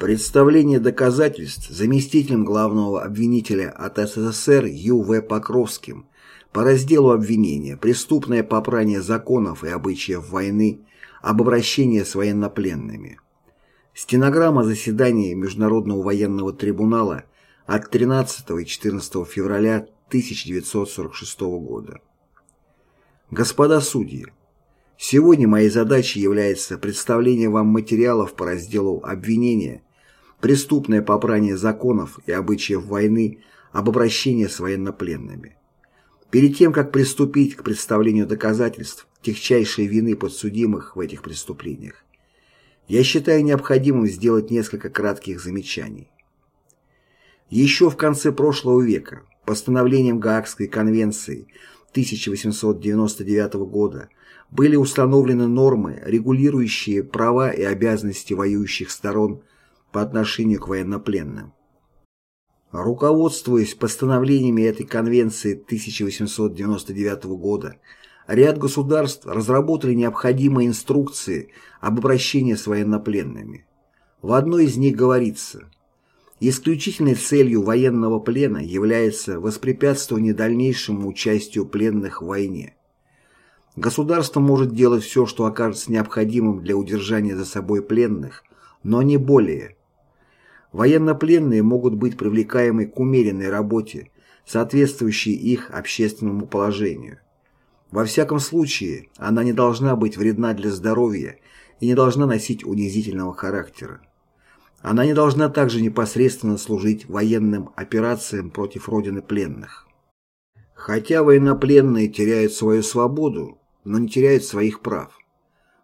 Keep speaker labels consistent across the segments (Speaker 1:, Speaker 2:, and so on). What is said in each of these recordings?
Speaker 1: Представление доказательств заместителем главного обвинителя от СССР Ю.В. Покровским по разделу обвинения «Преступное попрание законов и обычаев войны об обращении с военнопленными». Стенограмма заседания Международного военного трибунала от 13 и 14 февраля 1946 года. Господа судьи, сегодня моей задачей является представление вам материалов по разделу обвинения преступное попрание законов и обычаев войны об обращении с военнопленными. Перед тем, как приступить к представлению доказательств техчайшей вины подсудимых в этих преступлениях, я считаю необходимым сделать несколько кратких замечаний. Еще в конце прошлого века постановлением Гаагской конвенции 1899 года были установлены нормы, регулирующие права и обязанности воюющих сторон по отношению к военнопленным. Руководствуясь постановлениями этой конвенции 1899 года, ряд государств разработали необходимые инструкции об обращении с военнопленными. В одной из них говорится Исключительной целью военного плена является воспрепятствование дальнейшему участию пленных в войне. Государство может делать все, что окажется необходимым для удержания за собой пленных, но не более. Военнопленные могут быть привлекаемы к умеренной работе, соответствующей их общественному положению. Во всяком случае, она не должна быть вредна для здоровья и не должна носить унизительного характера. Она не должна также непосредственно служить военным операциям против родины пленных. Хотя военнопленные теряют свою свободу, но не теряют своих прав.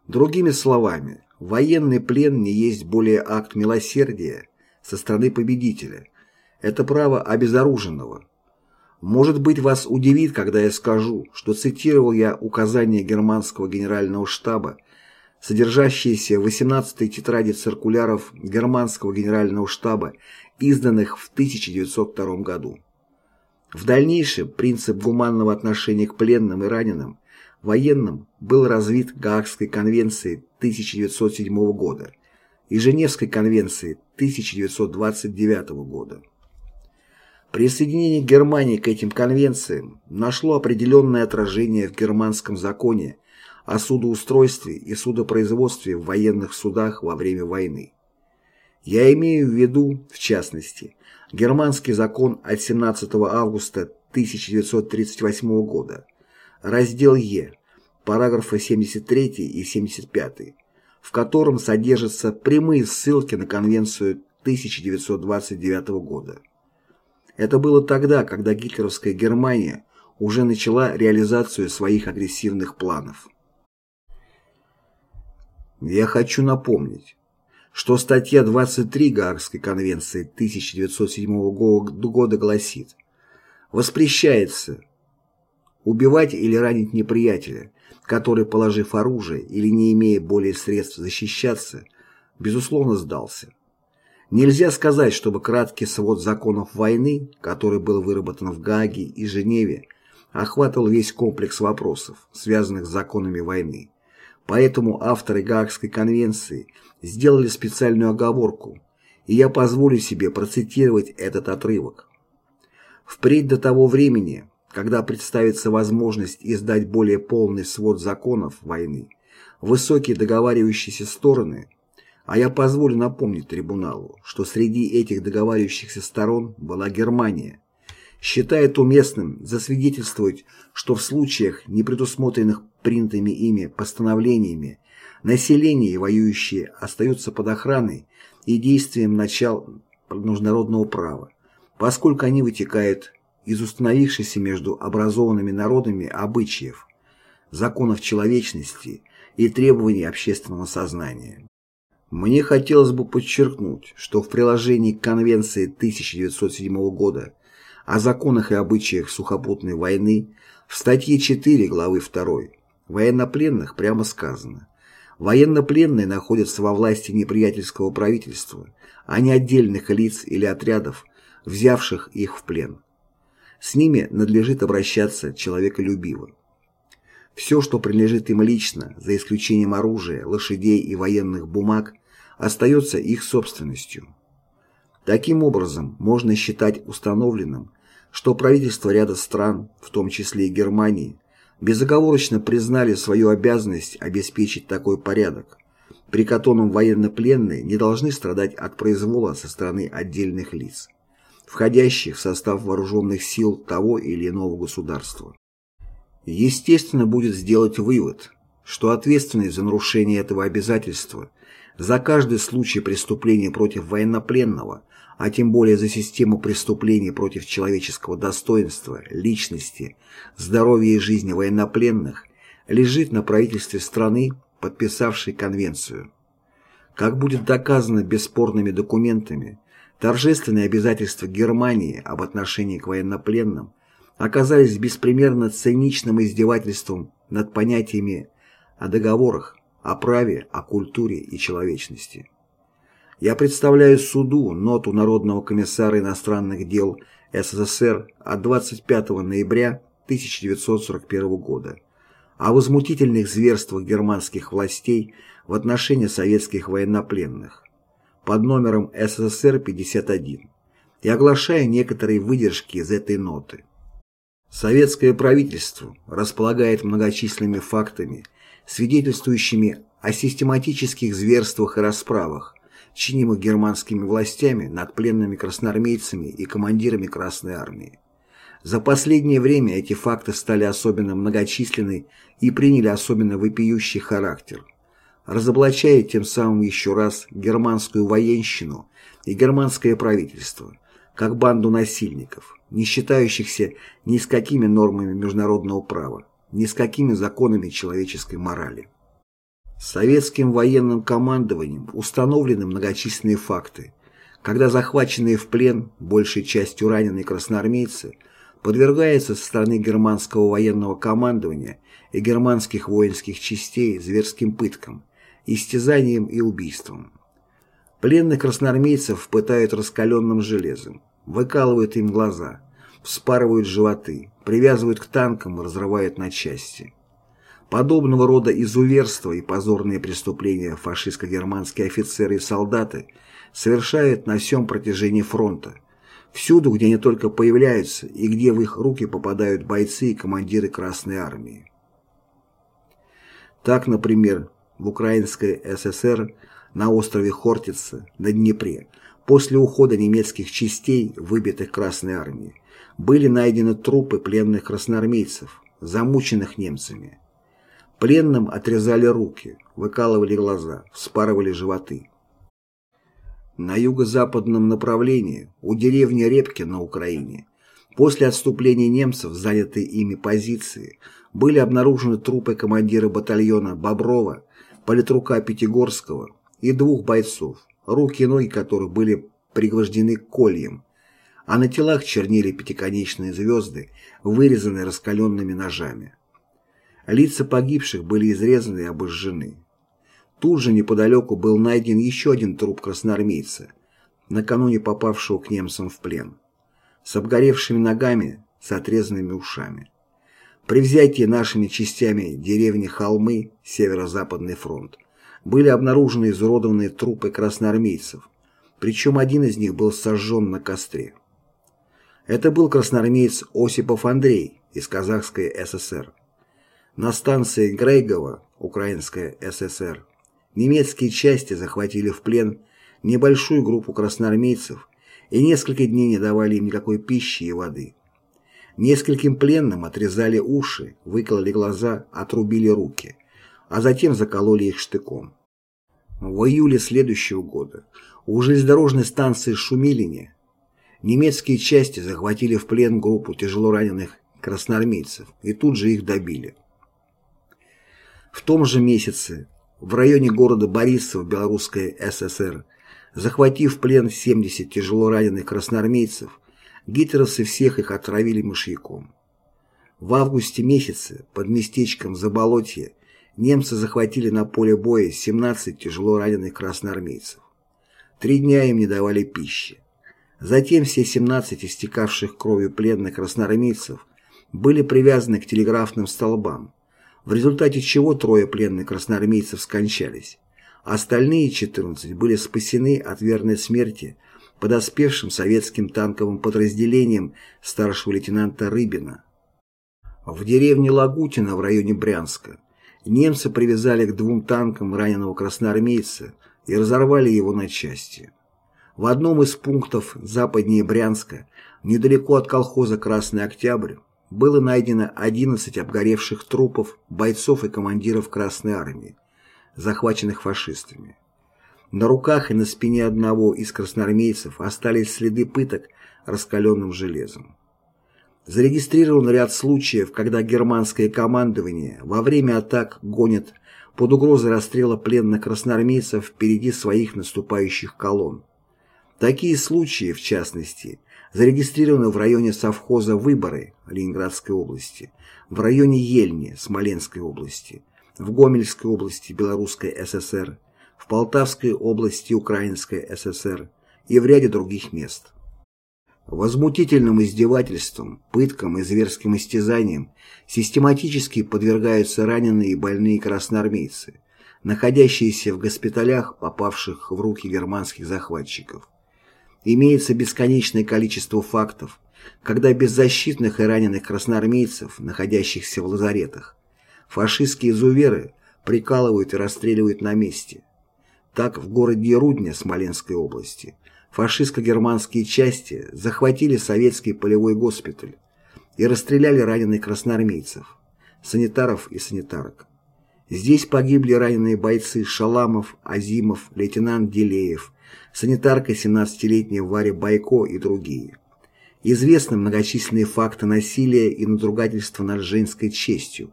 Speaker 1: Другими словами, военный плен не есть более акт милосердия, со стороны победителя. Это право обезоруженного. Может быть, вас удивит, когда я скажу, что цитировал я указания германского генерального штаба, содержащиеся в 18-й тетради циркуляров германского генерального штаба, изданных в 1902 году. В дальнейшем принцип гуманного отношения к пленным и раненым военным был развит Гаагской конвенцией 1907 года и Женевской конвенции 1929 года. Присоединение Германии к этим конвенциям нашло определенное отражение в германском законе о судоустройстве и судопроизводстве в военных судах во время войны. Я имею в виду, в частности, германский закон от 17 августа 1938 года, раздел Е, параграфы 73 и 75, в котором содержатся прямые ссылки на Конвенцию 1929 года. Это было тогда, когда гитлеровская Германия уже начала реализацию своих агрессивных планов. Я хочу напомнить, что статья 23 Гаагской конвенции 1907 года гласит «Воспрещается убивать или ранить неприятеля, который, положив оружие или не имея более средств защищаться, безусловно сдался. Нельзя сказать, чтобы краткий свод законов войны, который был выработан в Гааге и Женеве, охватывал весь комплекс вопросов, связанных с законами войны. Поэтому авторы Гаагской конвенции сделали специальную оговорку, и я позволю себе процитировать этот отрывок. Впредь до того времени, когда представится возможность издать более полный свод законов войны, высокие договаривающиеся стороны, а я позволю напомнить трибуналу, что среди этих договаривающихся сторон была Германия, считает уместным засвидетельствовать, что в случаях, не предусмотренных принятыми ими постановлениями, население и воюющие остаются под охраной и действием начал международного права, поскольку они вытекают из установившихся между образованными народами обычаев, законов человечности и требований общественного сознания. Мне хотелось бы подчеркнуть, что в приложении к Конвенции 1907 года о законах и обычаях сухопутной войны в статье 4 главы 2 военнопленных прямо сказано Военнопленные находятся во власти неприятельского правительства, а не отдельных лиц или отрядов, взявших их в плен. С ними надлежит обращаться человеколюбиво. Все, что принадлежит им лично, за исключением оружия, лошадей и военных бумаг, остается их собственностью. Таким образом, можно считать установленным, что правительства ряда стран, в том числе и Германии, безоговорочно признали свою обязанность обеспечить такой порядок, при котором военнопленные не должны страдать от произвола со стороны отдельных лиц, входящих в состав вооруженных сил того или иного государства. Естественно будет сделать вывод, что ответственность за нарушение этого обязательства за каждый случай преступления против военнопленного, а тем более за систему преступлений против человеческого достоинства, личности, здоровья и жизни военнопленных, лежит на правительстве страны, подписавшей конвенцию. Как будет доказано бесспорными документами, торжественные обязательства Германии об отношении к военнопленным оказались беспримерно циничным издевательством над понятиями о договорах, о праве, о культуре и человечности. Я представляю суду ноту Народного комиссара иностранных дел СССР от 25 ноября 1941 года о возмутительных зверствах германских властей в отношении советских военнопленных под номером СССР 51 и оглашаю некоторые выдержки из этой ноты. Советское правительство располагает многочисленными фактами, свидетельствующими о систематических зверствах и расправах, чинимых германскими властями над пленными красноармейцами и командирами Красной Армии. За последнее время эти факты стали особенно многочисленны и приняли особенно вопиющий характер, разоблачая тем самым еще раз германскую военщину и германское правительство, как банду насильников, не считающихся ни с какими нормами международного права, ни с какими законами человеческой морали. Советским военным командованием установлены многочисленные факты, когда захваченные в плен, большей частью раненые красноармейцы, подвергаются со стороны германского военного командования и германских воинских частей зверским пыткам, истязаниям и убийствам. Пленных красноармейцев пытают раскаленным железом, выкалывают им глаза, вспарывают животы, привязывают к танкам и разрывают на части. Подобного рода изуверства и позорные преступления фашистско-германские офицеры и солдаты совершают на всем протяжении фронта, всюду, где они только появляются и где в их руки попадают бойцы и командиры Красной Армии. Так, например, в Украинской ССР на острове Хортица на Днепре после ухода немецких частей, выбитых Красной Армией, были найдены трупы пленных красноармейцев, замученных немцами. Пленным отрезали руки, выкалывали глаза, вспарывали животы. На юго-западном направлении, у деревни Репки на Украине, после отступления немцев, занятые ими позиции, были обнаружены трупы командира батальона Боброва, политрука Пятигорского и двух бойцов, руки и ноги которых были пригвождены кольем, а на телах чернели пятиконечные звезды, вырезанные раскаленными ножами. Лица погибших были изрезаны и обожжены. Тут же неподалеку был найден еще один труп красноармейца, накануне попавшего к немцам в плен, с обгоревшими ногами, с отрезанными ушами. При взятии нашими частями деревни Холмы, Северо-Западный фронт, были обнаружены изуродованные трупы красноармейцев, причем один из них был сожжен на костре. Это был красноармеец Осипов Андрей из Казахской ССР. На станции Грейгова, Украинская ССР, немецкие части захватили в плен небольшую группу красноармейцев и несколько дней не давали им никакой пищи и воды. Нескольким пленным отрезали уши, выкололи глаза, отрубили руки, а затем закололи их штыком. В июле следующего года у железнодорожной станции Шумилине немецкие части захватили в плен группу тяжелораненых красноармейцев и тут же их добили. В том же месяце в районе города Борисов Белорусской ССР, захватив в плен 70 тяжело раненых красноармейцев, гитлеровцы всех их отравили мышьяком. В августе месяце под местечком Заболотье немцы захватили на поле боя 17 тяжело раненых красноармейцев. Три дня им не давали пищи. Затем все 17 истекавших кровью пленных красноармейцев были привязаны к телеграфным столбам, в результате чего трое пленных красноармейцев скончались, Остальные 14 были спасены от верной смерти подоспевшим советским танковым подразделением старшего лейтенанта Рыбина. В деревне Лагутино в районе Брянска немцы привязали к двум танкам раненого красноармейца и разорвали его на части. В одном из пунктов западнее Брянска, недалеко от колхоза «Красный Октябрь», было найдено 11 обгоревших трупов бойцов и командиров Красной Армии, захваченных фашистами. На руках и на спине одного из красноармейцев остались следы пыток раскаленным железом. Зарегистрирован ряд случаев, когда германское командование во время атак гонит под угрозой расстрела пленных красноармейцев впереди своих наступающих колонн. Такие случаи, в частности, зарегистрированы в районе совхоза Выборы Ленинградской области, в районе Ельни Смоленской области, в Гомельской области Белорусской ССР, в Полтавской области Украинской ССР и в ряде других мест. Возмутительным издевательствам, пыткам и зверским истязаниям систематически подвергаются раненые и больные красноармейцы, находящиеся в госпиталях, попавших в руки германских захватчиков. Имеется бесконечное количество фактов, когда беззащитных и раненых красноармейцев, находящихся в лазаретах, фашистские изуверы прикалывают и расстреливают на месте. Так, в городе Рудня Смоленской области фашистско-германские части захватили советский полевой госпиталь и расстреляли раненых красноармейцев, санитаров и санитарок. Здесь погибли раненые бойцы Шаламов, Азимов, лейтенант Делеев, санитарка 17-летняя Варя Байко и другие. Известны многочисленные факты насилия и надругательства над женской честью,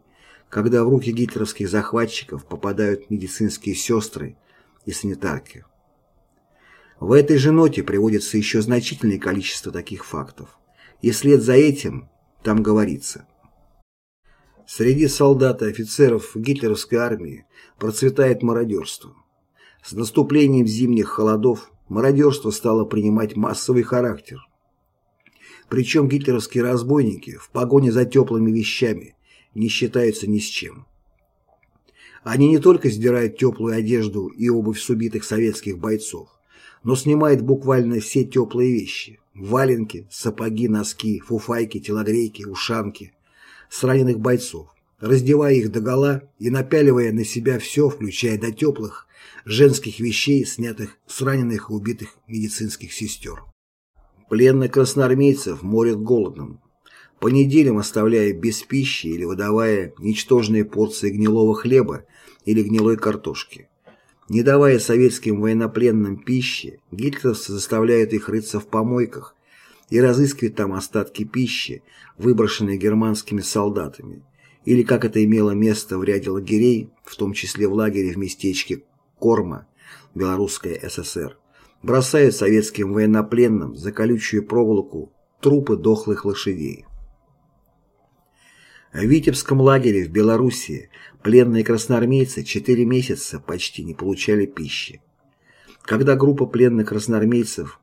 Speaker 1: когда в руки гитлеровских захватчиков попадают медицинские сестры и санитарки. В этой же ноте приводится еще значительное количество таких фактов. И вслед за этим там говорится. Среди солдат и офицеров гитлеровской армии процветает мародерство. С наступлением зимних холодов мародерство стало принимать массовый характер. Причем гитлеровские разбойники в погоне за теплыми вещами не считаются ни с чем. Они не только сдирают теплую одежду и обувь с убитых советских бойцов, но снимают буквально все теплые вещи – валенки, сапоги, носки, фуфайки, телогрейки, ушанки – с раненых бойцов, раздевая их догола и напяливая на себя все, включая до теплых женских вещей, снятых с раненых и убитых медицинских сестер. Пленных красноармейцев морят голодом, по неделям оставляя без пищи или выдавая ничтожные порции гнилого хлеба или гнилой картошки. Не давая советским военнопленным пищи, гитлеровцы заставляют их рыться в помойках и разыскивать там остатки пищи, выброшенные германскими солдатами, или как это имело место в ряде лагерей, в том числе в лагере в местечке Корма, Белорусская ССР, бросают советским военнопленным за колючую проволоку трупы дохлых лошадей. В Витебском лагере в Белоруссии пленные красноармейцы четыре месяца почти не получали пищи. Когда группа пленных красноармейцев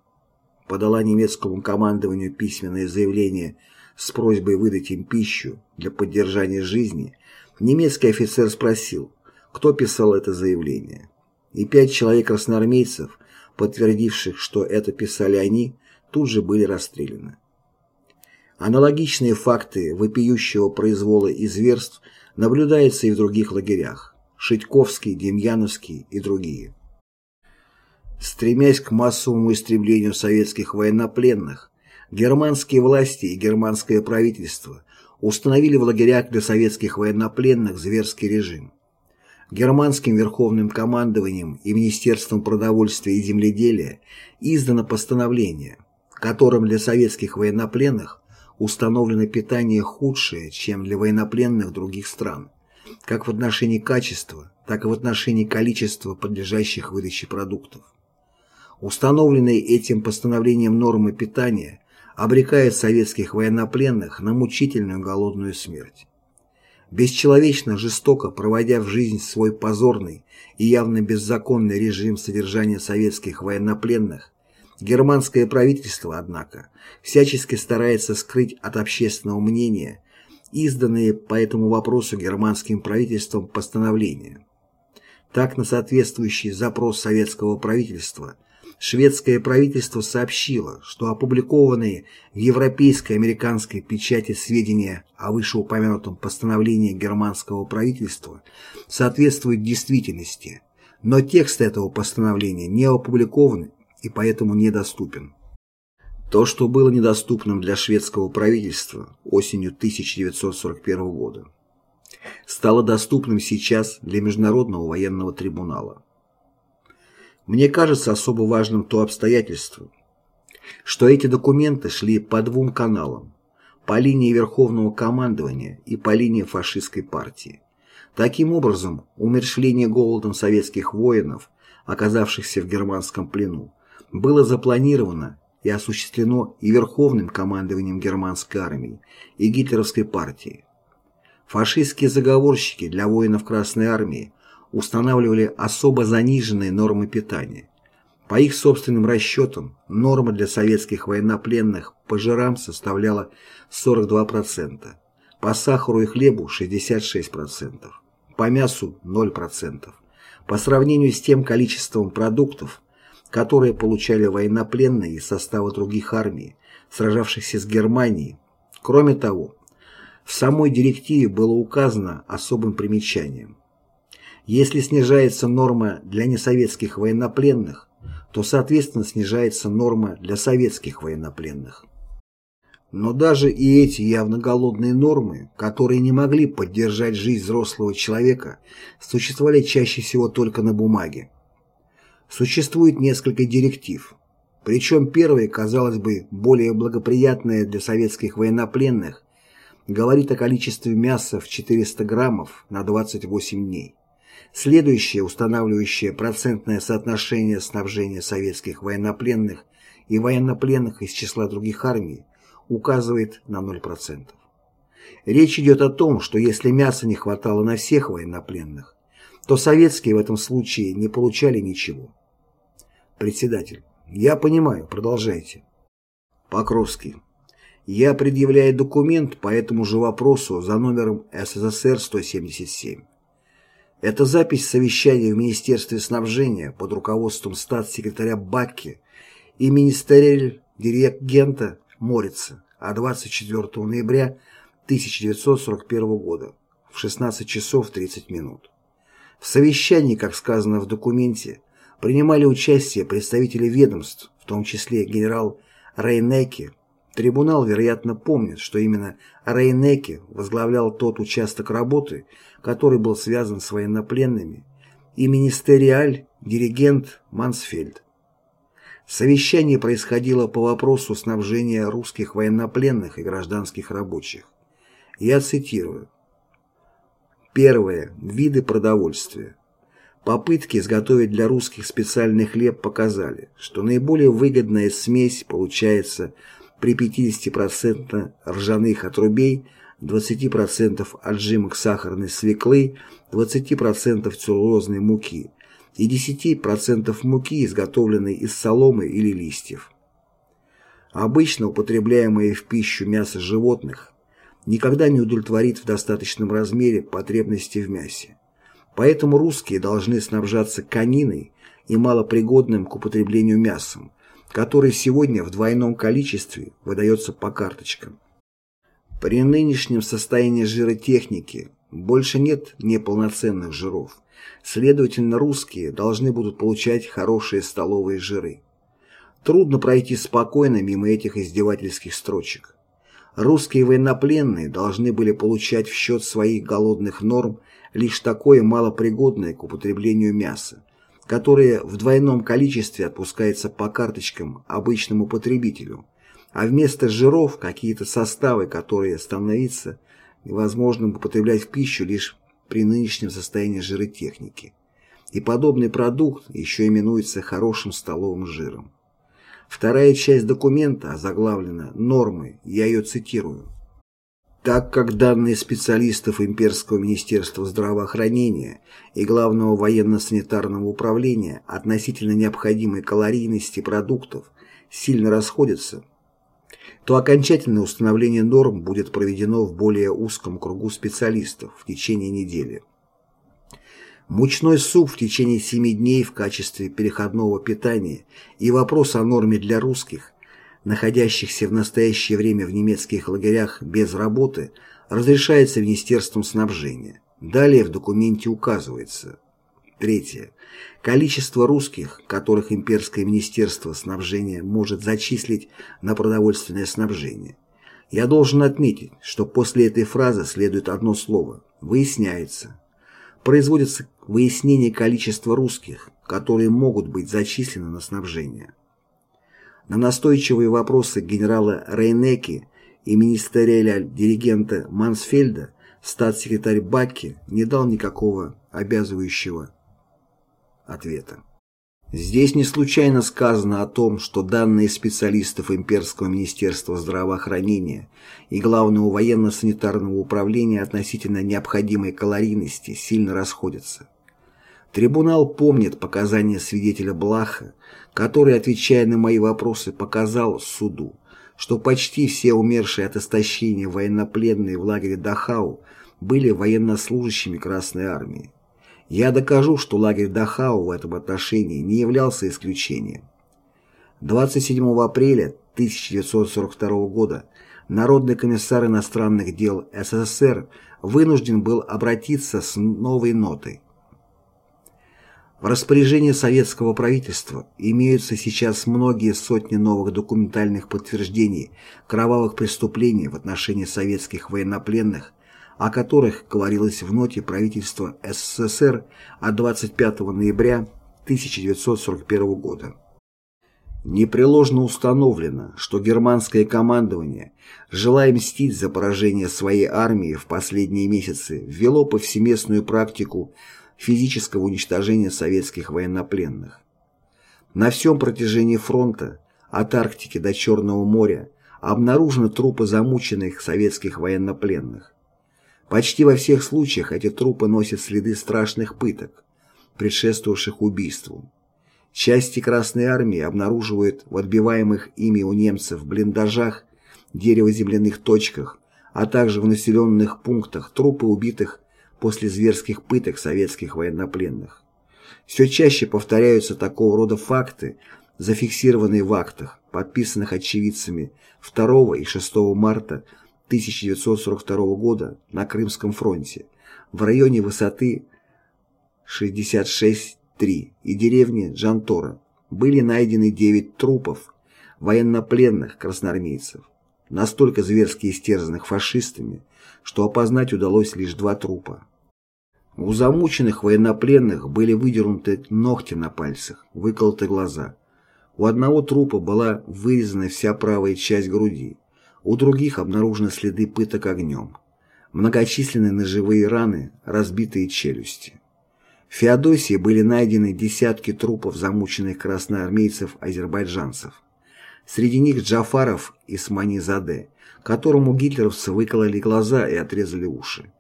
Speaker 1: подала немецкому командованию письменное заявление с просьбой выдать им пищу для поддержания жизни, немецкий офицер спросил, кто писал это заявление. И пять человек красноармейцев, подтвердивших, что это писали они, тут же были расстреляны. Аналогичные факты вопиющего произвола и зверств наблюдаются и в других лагерях – Шитьковский, Демьяновский и другие. Стремясь к массовому истреблению советских военнопленных, германские власти и германское правительство установили в лагерях для советских военнопленных зверский режим. Германским верховным командованием и Министерством продовольствия и земледелия издано постановление, которым для советских военнопленных установлено питание худшее, чем для военнопленных других стран, как в отношении качества, так и в отношении количества подлежащих выдаче продуктов. Установленные этим постановлением нормы питания обрекают советских военнопленных на мучительную голодную смерть. Бесчеловечно жестоко проводя в жизнь свой позорный и явно беззаконный режим содержания советских военнопленных, Германское правительство, однако, всячески старается скрыть от общественного мнения изданные по этому вопросу германским правительством постановления. Так, на соответствующий запрос советского правительства шведское правительство сообщило, что опубликованные в европейской американской печати сведения о вышеупомянутом постановлении германского правительства соответствуют действительности, но текст этого постановления не опубликован и поэтому недоступен. То, что было недоступным для шведского правительства осенью 1941 года, стало доступным сейчас для Международного военного трибунала. Мне кажется особо важным то обстоятельство, что эти документы шли по двум каналам, по линии Верховного командования и по линии фашистской партии. Таким образом, умершление голодом советских воинов, оказавшихся в германском плену, было запланировано и осуществлено и Верховным командованием германской армии, и гитлеровской партии. Фашистские заговорщики для воинов Красной Армии устанавливали особо заниженные нормы питания. По их собственным расчетам, норма для советских военнопленных по жирам составляла 42%, по сахару и хлебу 66%, по мясу 0%. По сравнению с тем количеством продуктов, которые получали военнопленные из состава других армий, сражавшихся с Германией. Кроме того, в самой директиве было указано особым примечанием. Если снижается норма для несоветских военнопленных, то соответственно снижается норма для советских военнопленных. Но даже и эти явно голодные нормы, которые не могли поддержать жизнь взрослого человека, существовали чаще всего только на бумаге. Существует несколько директив. Причем первая, казалось бы, более благоприятная для советских военнопленных, говорит о количестве мяса в 400 граммов на 28 дней. Следующее, устанавливающее процентное соотношение снабжения советских военнопленных и военнопленных из числа других армий, указывает на 0%. Речь идет о том, что если мяса не хватало на всех военнопленных, то советские в этом случае не получали ничего. Председатель. Я понимаю, продолжайте. Покровский. Я предъявляю документ по этому же вопросу за номером СССР 177. Это запись совещания в Министерстве снабжения под руководством статс-секретаря Бакки и министерель-директента Морица от 24 ноября 1941 года в 16 часов 30 минут. В совещании, как сказано в документе, принимали участие представители ведомств, в том числе генерал Рейнеке. Трибунал, вероятно, помнит, что именно Рейнеке возглавлял тот участок работы, который был связан с военнопленными, и министериаль диригент Мансфельд. Совещание происходило по вопросу снабжения русских военнопленных и гражданских рабочих. Я цитирую. Первое. Виды продовольствия. Попытки изготовить для русских специальный хлеб показали, что наиболее выгодная смесь получается при 50% ржаных отрубей, 20% отжимок сахарной свеклы, 20% целлулозной муки и 10% муки, изготовленной из соломы или листьев. Обычно употребляемое в пищу мясо животных никогда не удовлетворит в достаточном размере потребности в мясе. Поэтому русские должны снабжаться кониной и малопригодным к употреблению мясом, который сегодня в двойном количестве выдается по карточкам. При нынешнем состоянии жиротехники больше нет неполноценных жиров, следовательно русские должны будут получать хорошие столовые жиры. Трудно пройти спокойно мимо этих издевательских строчек. Русские военнопленные должны были получать в счет своих голодных норм лишь такое малопригодное к употреблению мясо, которое в двойном количестве отпускается по карточкам обычному потребителю, а вместо жиров какие-то составы, которые становятся невозможным употреблять в пищу лишь при нынешнем состоянии жиротехники. И подобный продукт еще именуется хорошим столовым жиром. Вторая часть документа озаглавлена «Нормы», я ее цитирую. Так как данные специалистов Имперского министерства здравоохранения и Главного военно-санитарного управления относительно необходимой калорийности продуктов сильно расходятся, то окончательное установление норм будет проведено в более узком кругу специалистов в течение недели. Мучной суп в течение семи дней в качестве переходного питания и вопрос о норме для русских, находящихся в настоящее время в немецких лагерях без работы, разрешается Министерством снабжения. Далее в документе указывается. Третье. Количество русских, которых имперское министерство снабжения может зачислить на продовольственное снабжение. Я должен отметить, что после этой фразы следует одно слово «выясняется». Производится выяснение количества русских, которые могут быть зачислены на снабжение. На настойчивые вопросы генерала Рейнеки и министериаля диригента Мансфельда статс-секретарь Бакки не дал никакого обязывающего ответа. Здесь не случайно сказано о том, что данные специалистов Имперского министерства здравоохранения и Главного военно-санитарного управления относительно необходимой калорийности сильно расходятся. Трибунал помнит показания свидетеля Блаха, который, отвечая на мои вопросы, показал суду, что почти все умершие от истощения военнопленные в лагере Дахау были военнослужащими Красной Армии. Я докажу, что лагерь Дахау в этом отношении не являлся исключением. 27 апреля 1942 года Народный комиссар иностранных дел СССР вынужден был обратиться с новой нотой. В распоряжении советского правительства имеются сейчас многие сотни новых документальных подтверждений кровавых преступлений в отношении советских военнопленных о которых говорилось в ноте правительства СССР от 25 ноября 1941 года. Непреложно установлено, что германское командование, желая мстить за поражение своей армии в последние месяцы, ввело повсеместную практику физического уничтожения советских военнопленных. На всем протяжении фронта, от Арктики до Черного моря, обнаружены трупы замученных советских военнопленных. Почти во всех случаях эти трупы носят следы страшных пыток, предшествовавших убийству. Части Красной Армии обнаруживают в отбиваемых ими у немцев блиндажах, деревоземляных точках, а также в населенных пунктах трупы убитых после зверских пыток советских военнопленных. Все чаще повторяются такого рода факты, зафиксированные в актах, подписанных очевидцами 2 и 6 марта 1942 года на Крымском фронте в районе высоты 66-3 и деревни Джантора были найдены 9 трупов военнопленных красноармейцев, настолько зверски истерзанных фашистами, что опознать удалось лишь два трупа. У замученных военнопленных были выдернуты ногти на пальцах, выколоты глаза. У одного трупа была вырезана вся правая часть груди, у других обнаружены следы пыток огнем. Многочисленные ножевые раны, разбитые челюсти. В Феодосии были найдены десятки трупов замученных красноармейцев-азербайджанцев. Среди них Джафаров и Сманизаде, которому гитлеровцы выкололи глаза и отрезали уши.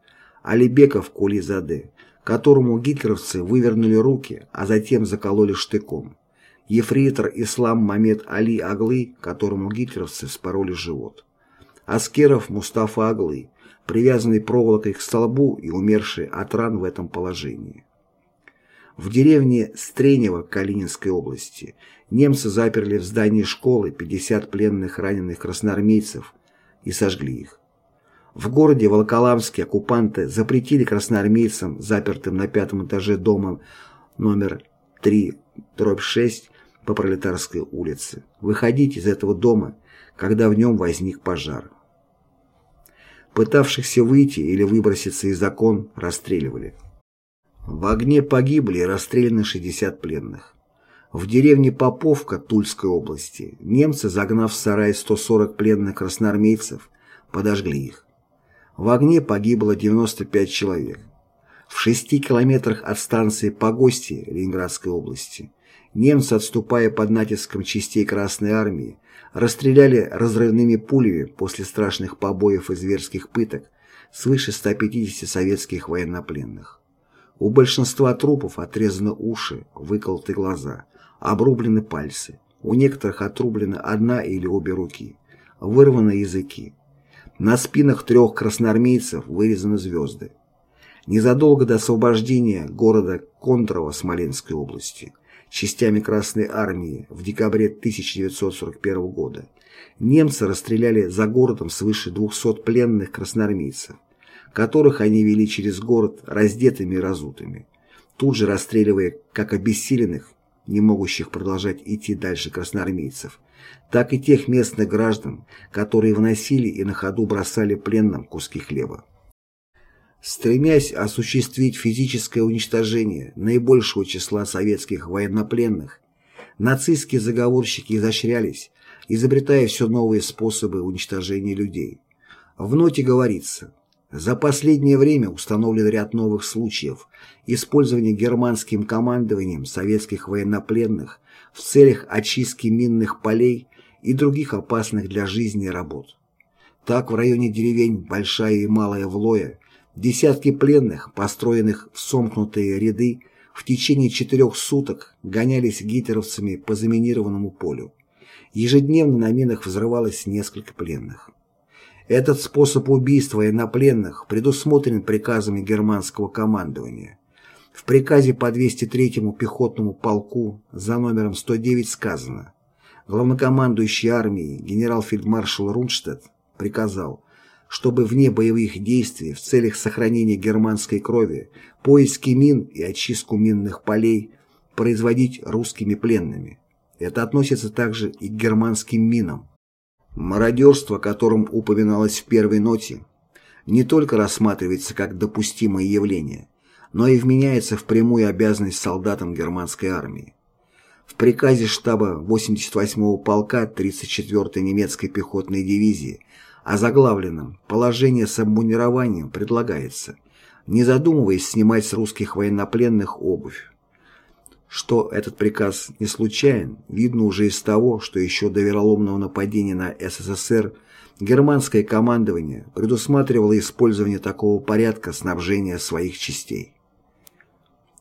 Speaker 1: Алибеков Кулизаде, которому гитлеровцы вывернули руки, а затем закололи штыком. Ефрейтор Ислам Мамед Али Аглы, которому гитлеровцы спороли живот. Аскеров Мустафа Аглы, привязанный проволокой к столбу и умерший от ран в этом положении. В деревне Стренево Калининской области немцы заперли в здании школы 50 пленных раненых красноармейцев и сожгли их. В городе Волоколамске оккупанты запретили красноармейцам, запертым на пятом этаже дома номер 3, дробь 6 по Пролетарской улице, выходить из этого дома, когда в нем возник пожар. Пытавшихся выйти или выброситься из окон расстреливали. В огне погибли и расстреляны 60 пленных. В деревне Поповка Тульской области немцы, загнав в сарай 140 пленных красноармейцев, подожгли их. В огне погибло 95 человек. В шести километрах от станции Погости Ленинградской области немцы, отступая под натиском частей Красной Армии, расстреляли разрывными пулями после страшных побоев и зверских пыток свыше 150 советских военнопленных. У большинства трупов отрезаны уши, выколоты глаза, обрублены пальцы, у некоторых отрублена одна или обе руки, вырваны языки. На спинах трех красноармейцев вырезаны звезды. Незадолго до освобождения города Кондрово Смоленской области частями Красной Армии в декабре 1941 года немцы расстреляли за городом свыше 200 пленных красноармейцев, которых они вели через город раздетыми и разутыми, тут же расстреливая как обессиленных, не могущих продолжать идти дальше красноармейцев, так и тех местных граждан, которые вносили и на ходу бросали пленным куски хлеба. Стремясь осуществить физическое уничтожение наибольшего числа советских военнопленных, нацистские заговорщики изощрялись, изобретая все новые способы уничтожения людей. В ноте говорится, за последнее время установлен ряд новых случаев использования германским командованием советских военнопленных в целях очистки минных полей и других опасных для жизни работ. Так в районе деревень Большая и Малая Влоя Десятки пленных, построенных в сомкнутые ряды, в течение четырех суток гонялись гитлеровцами по заминированному полю. Ежедневно на минах взрывалось несколько пленных. Этот способ убийства военнопленных предусмотрен приказами германского командования. В приказе по 203-му пехотному полку за номером 109 сказано Главнокомандующий армией генерал-фельдмаршал Рунштадт приказал чтобы вне боевых действий в целях сохранения германской крови, поиски мин и очистку минных полей производить русскими пленными. Это относится также и к германским минам. Мародерство, о котором упоминалось в первой ноте, не только рассматривается как допустимое явление, но и вменяется в прямую обязанность солдатам германской армии. В приказе штаба 88-го полка 34-й немецкой пехотной дивизии озаглавленном «Положение с обмунированием» предлагается, не задумываясь, снимать с русских военнопленных обувь. Что этот приказ не случайен, видно уже из того, что еще до вероломного нападения на СССР германское командование предусматривало использование такого порядка снабжения своих частей.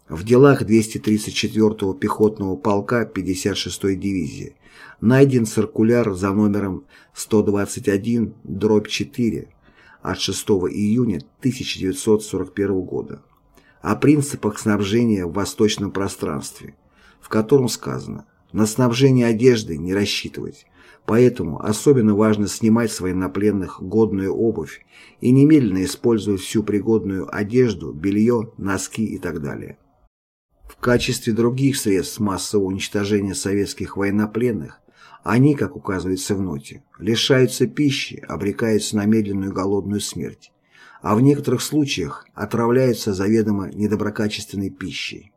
Speaker 1: В делах 234-го пехотного полка 56-й дивизии найден циркуляр за номером 121-4 от 6 июня 1941 года о принципах снабжения в восточном пространстве, в котором сказано «на снабжение одежды не рассчитывать, поэтому особенно важно снимать с военнопленных годную обувь и немедленно использовать всю пригодную одежду, белье, носки и так далее». В качестве других средств массового уничтожения советских военнопленных они, как указывается в ноте, лишаются пищи, обрекаются на медленную голодную смерть, а в некоторых случаях отравляются заведомо недоброкачественной пищей.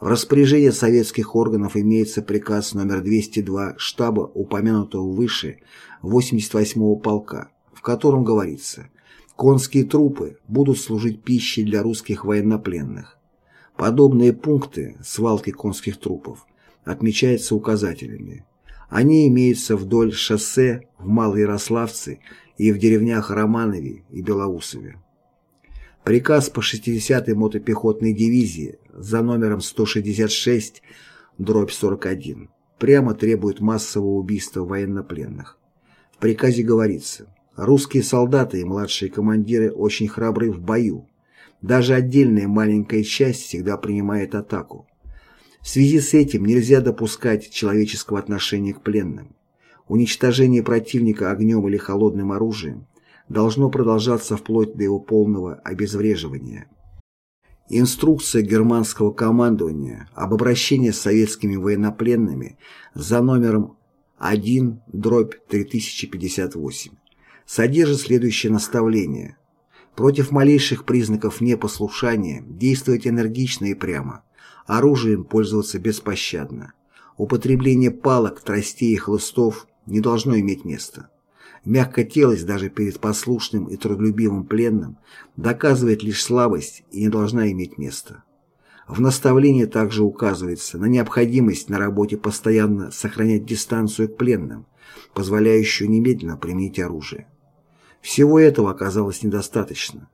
Speaker 1: В распоряжении советских органов имеется приказ номер 202 штаба, упомянутого выше 88-го полка, в котором говорится «Конские трупы будут служить пищей для русских военнопленных». Подобные пункты свалки конских трупов отмечаются указателями. Они имеются вдоль шоссе в Малоярославце и в деревнях Романове и Белоусове. Приказ по 60-й мотопехотной дивизии за номером 166 дробь 41 прямо требует массового убийства военнопленных. В приказе говорится, русские солдаты и младшие командиры очень храбры в бою. Даже отдельная маленькая часть всегда принимает атаку. В связи с этим нельзя допускать человеческого отношения к пленным. Уничтожение противника огнем или холодным оружием должно продолжаться вплоть до его полного обезвреживания. Инструкция германского командования об обращении с советскими военнопленными за номером 1 дробь 3058 содержит следующее наставление. Против малейших признаков непослушания действовать энергично и прямо – оружием пользоваться беспощадно. Употребление палок, тростей и хлыстов не должно иметь места. Мягкотелость даже перед послушным и трудолюбивым пленным доказывает лишь слабость и не должна иметь места. В наставлении также указывается на необходимость на работе постоянно сохранять дистанцию к пленным, позволяющую немедленно применить оружие. Всего этого оказалось недостаточно.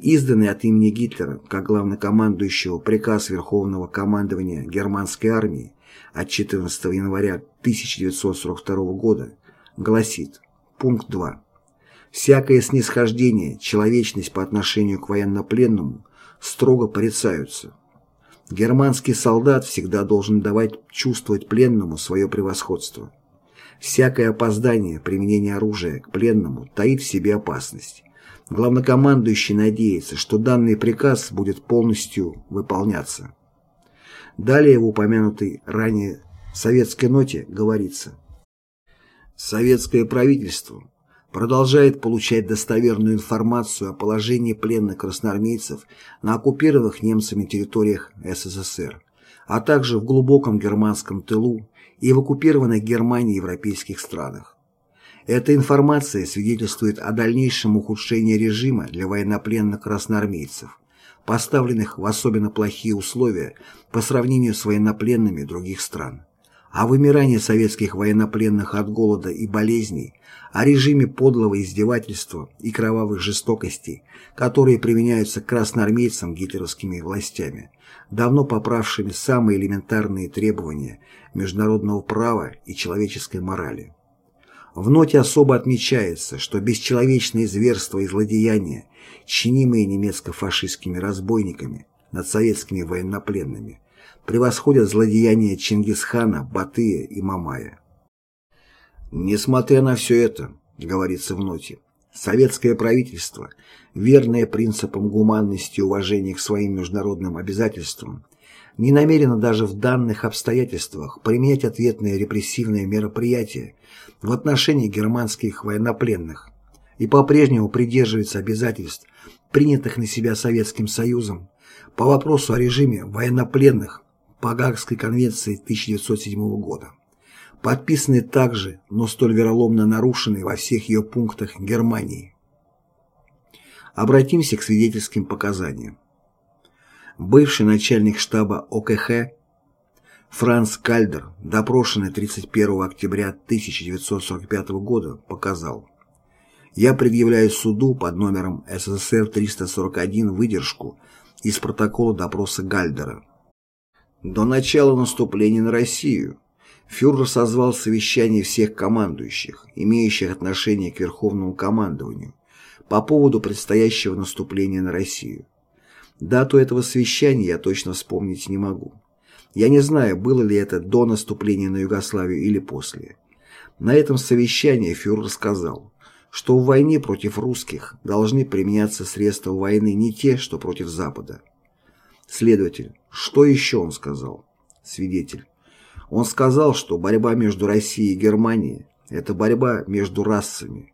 Speaker 1: Изданный от имени Гитлера, как главнокомандующего приказ Верховного командования германской армии от 14 января 1942 года, гласит, пункт 2. Всякое снисхождение, человечность по отношению к военнопленному строго порицаются. Германский солдат всегда должен давать чувствовать пленному свое превосходство. Всякое опоздание применения оружия к пленному таит в себе опасность. Главнокомандующий надеется, что данный приказ будет полностью выполняться. Далее в упомянутой ранее советской ноте говорится «Советское правительство продолжает получать достоверную информацию о положении пленных красноармейцев на оккупированных немцами территориях СССР, а также в глубоком германском тылу и в оккупированных Германией европейских странах. Эта информация свидетельствует о дальнейшем ухудшении режима для военнопленных красноармейцев, поставленных в особенно плохие условия по сравнению с военнопленными других стран, о вымирании советских военнопленных от голода и болезней, о режиме подлого издевательства и кровавых жестокостей, которые применяются к красноармейцам гитлеровскими властями, давно поправшими самые элементарные требования международного права и человеческой морали. В ноте особо отмечается, что бесчеловечные зверства и злодеяния, чинимые немецко-фашистскими разбойниками над советскими военнопленными, превосходят злодеяния Чингисхана, Батыя и Мамая. Несмотря на все это, говорится в ноте, советское правительство, верное принципам гуманности и уважения к своим международным обязательствам, не намерено даже в данных обстоятельствах применять ответные репрессивные мероприятия в отношении германских военнопленных и по-прежнему придерживается обязательств, принятых на себя Советским Союзом по вопросу о режиме военнопленных Гаагской конвенции 1907 года, подписанной также, но столь вероломно нарушенной во всех ее пунктах Германии. Обратимся к свидетельским показаниям бывший начальник штаба ОКХ Франц Кальдер, допрошенный 31 октября 1945 года, показал «Я предъявляю суду под номером СССР 341 выдержку из протокола допроса Гальдера. До начала наступления на Россию фюрер созвал совещание всех командующих, имеющих отношение к Верховному командованию, по поводу предстоящего наступления на Россию. Дату этого совещания я точно вспомнить не могу. Я не знаю, было ли это до наступления на Югославию или после. На этом совещании фюрер сказал, что в войне против русских должны применяться средства войны не те, что против Запада. Следователь, что еще он сказал? Свидетель. Он сказал, что борьба между Россией и Германией – это борьба между расами.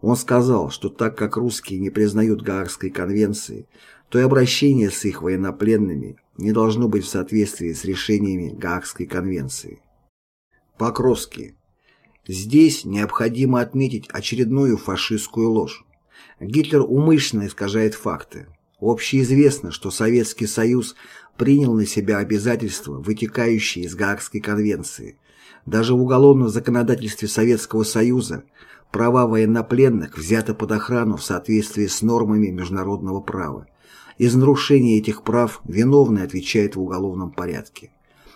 Speaker 1: Он сказал, что так как русские не признают Гаагской конвенции, то и обращение с их военнопленными не должно быть в соответствии с решениями Гаагской конвенции. Покровский. Здесь необходимо отметить очередную фашистскую ложь. Гитлер умышленно искажает факты. Общеизвестно, что Советский Союз принял на себя обязательства, вытекающие из Гаагской конвенции. Даже в уголовном законодательстве Советского Союза права военнопленных взяты под охрану в соответствии с нормами международного права. Из нарушения этих прав виновный отвечает в уголовном порядке.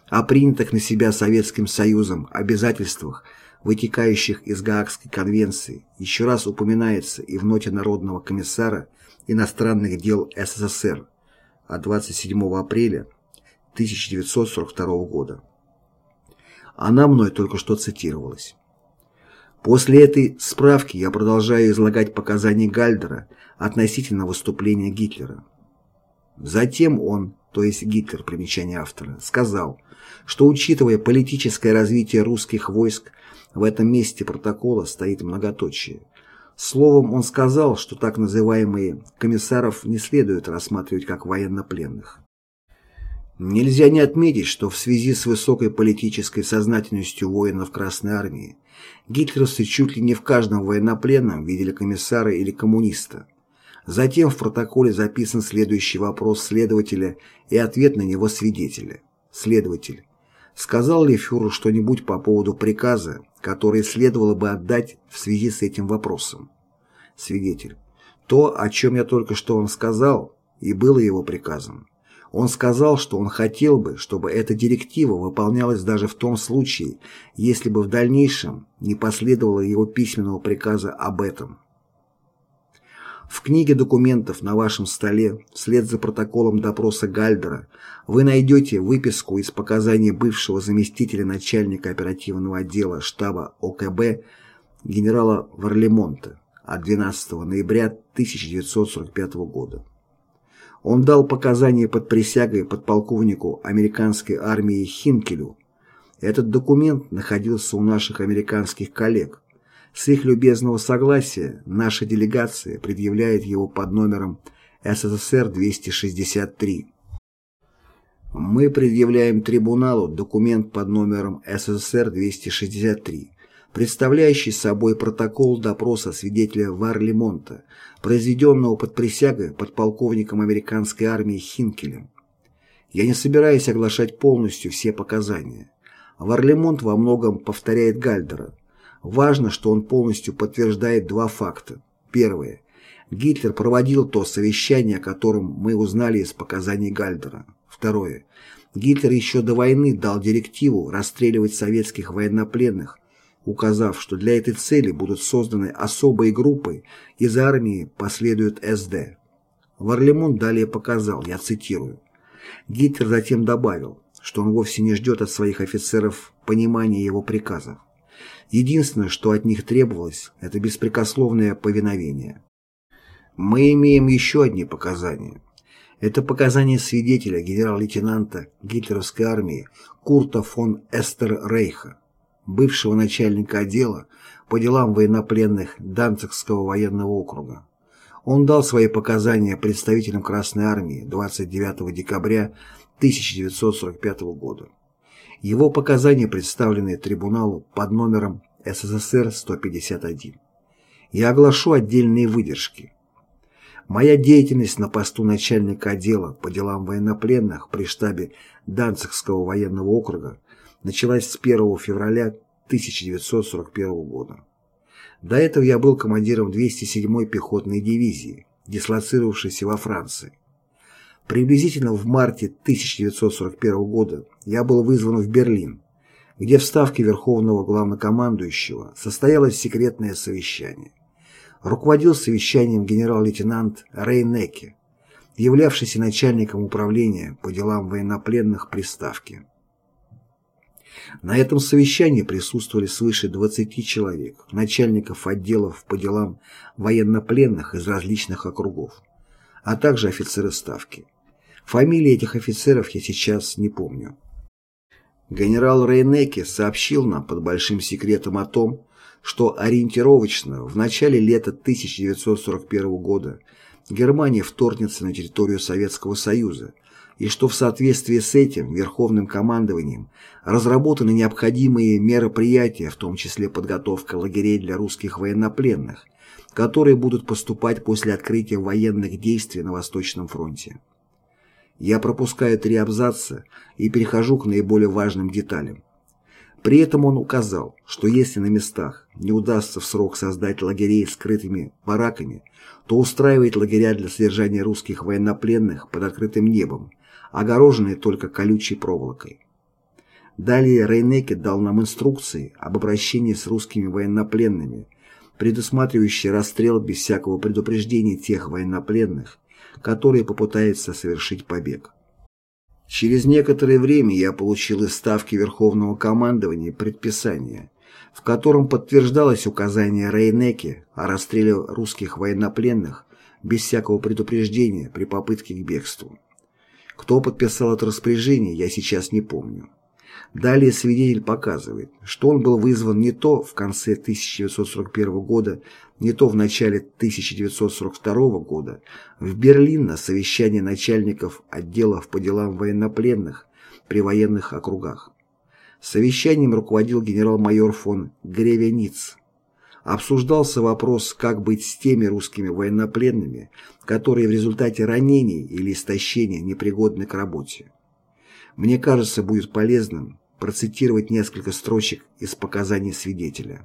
Speaker 1: О принятых на себя Советским Союзом обязательствах, вытекающих из Гаагской конвенции, еще раз упоминается и в ноте Народного комиссара иностранных дел СССР от 27 апреля 1942 года. Она мной только что цитировалась. После этой справки я продолжаю излагать показания Гальдера относительно выступления Гитлера. Затем он, то есть Гитлер, примечание автора, сказал, что учитывая политическое развитие русских войск, в этом месте протокола стоит многоточие. Словом, он сказал, что так называемые комиссаров не следует рассматривать как военнопленных. Нельзя не отметить, что в связи с высокой политической сознательностью воинов Красной Армии гитлеровцы чуть ли не в каждом военнопленном видели комиссара или коммуниста. Затем в протоколе записан следующий вопрос следователя и ответ на него свидетеля. Следователь. Сказал ли фюрер что-нибудь по поводу приказа, который следовало бы отдать в связи с этим вопросом? Свидетель. То, о чем я только что вам сказал, и было его приказом. Он сказал, что он хотел бы, чтобы эта директива выполнялась даже в том случае, если бы в дальнейшем не последовало его письменного приказа об этом. В книге документов на вашем столе, вслед за протоколом допроса Гальдера, вы найдете выписку из показаний бывшего заместителя начальника оперативного отдела штаба ОКБ генерала Варлемонта от 12 ноября 1945 года. Он дал показания под присягой подполковнику американской армии Хинкелю. Этот документ находился у наших американских коллег. С их любезного согласия наша делегация предъявляет его под номером СССР-263. Мы предъявляем трибуналу документ под номером СССР-263, представляющий собой протокол допроса свидетеля Варлемонта, произведенного под присягой подполковником американской армии Хинкелем. Я не собираюсь оглашать полностью все показания. Варлемонт во многом повторяет Гальдера. Важно, что он полностью подтверждает два факта. Первое. Гитлер проводил то совещание, о котором мы узнали из показаний Гальдера. Второе. Гитлер еще до войны дал директиву расстреливать советских военнопленных, указав, что для этой цели будут созданы особые группы, из армии последует СД. Варлемон далее показал, я цитирую, Гитлер затем добавил, что он вовсе не ждет от своих офицеров понимания его приказов. Единственное, что от них требовалось, это беспрекословное повиновение. Мы имеем еще одни показания. Это показания свидетеля генерал-лейтенанта гитлеровской армии Курта фон Эстеррейха, бывшего начальника отдела по делам военнопленных Данцигского военного округа. Он дал свои показания представителям Красной армии 29 декабря 1945 года. Его показания представлены трибуналу под номером СССР 151. Я оглашу отдельные выдержки. Моя деятельность на посту начальника отдела по делам военнопленных при штабе Данцигского военного округа началась с 1 февраля 1941 года. До этого я был командиром 207-й пехотной дивизии, дислоцировавшейся во Франции. Приблизительно в марте 1941 года я был вызван в Берлин, где в Ставке Верховного Главнокомандующего состоялось секретное совещание руководил совещанием генерал-лейтенант Рей Неке, являвшийся начальником управления по делам военнопленных при Ставке. На этом совещании присутствовали свыше 20 человек, начальников отделов по делам военнопленных из различных округов, а также офицеры Ставки. Фамилии этих офицеров я сейчас не помню. Генерал Рейнеке сообщил нам под большим секретом о том, что ориентировочно в начале лета 1941 года Германия вторгнется на территорию Советского Союза и что в соответствии с этим Верховным командованием разработаны необходимые мероприятия, в том числе подготовка лагерей для русских военнопленных, которые будут поступать после открытия военных действий на Восточном фронте. Я пропускаю три абзаца и перехожу к наиболее важным деталям. При этом он указал, что если на местах не удастся в срок создать лагерей с скрытыми бараками, то устраивает лагеря для содержания русских военнопленных под открытым небом, огороженные только колючей проволокой. Далее Рейнеке дал нам инструкции об обращении с русскими военнопленными, предусматривающие расстрел без всякого предупреждения тех военнопленных, которые попытаются совершить побег. Через некоторое время я получил из Ставки Верховного командования предписание, в котором подтверждалось указание Рейнеке о расстреле русских военнопленных без всякого предупреждения при попытке к бегству. Кто подписал это распоряжение, я сейчас не помню. Далее свидетель показывает, что он был вызван не то в конце 1941 года, не то в начале 1942 года в Берлин на совещание начальников отделов по делам военнопленных при военных округах. Совещанием руководил генерал-майор фон Гревениц. Обсуждался вопрос, как быть с теми русскими военнопленными, которые в результате ранений или истощения непригодны к работе. Мне кажется, будет полезным процитировать несколько строчек из показаний свидетеля.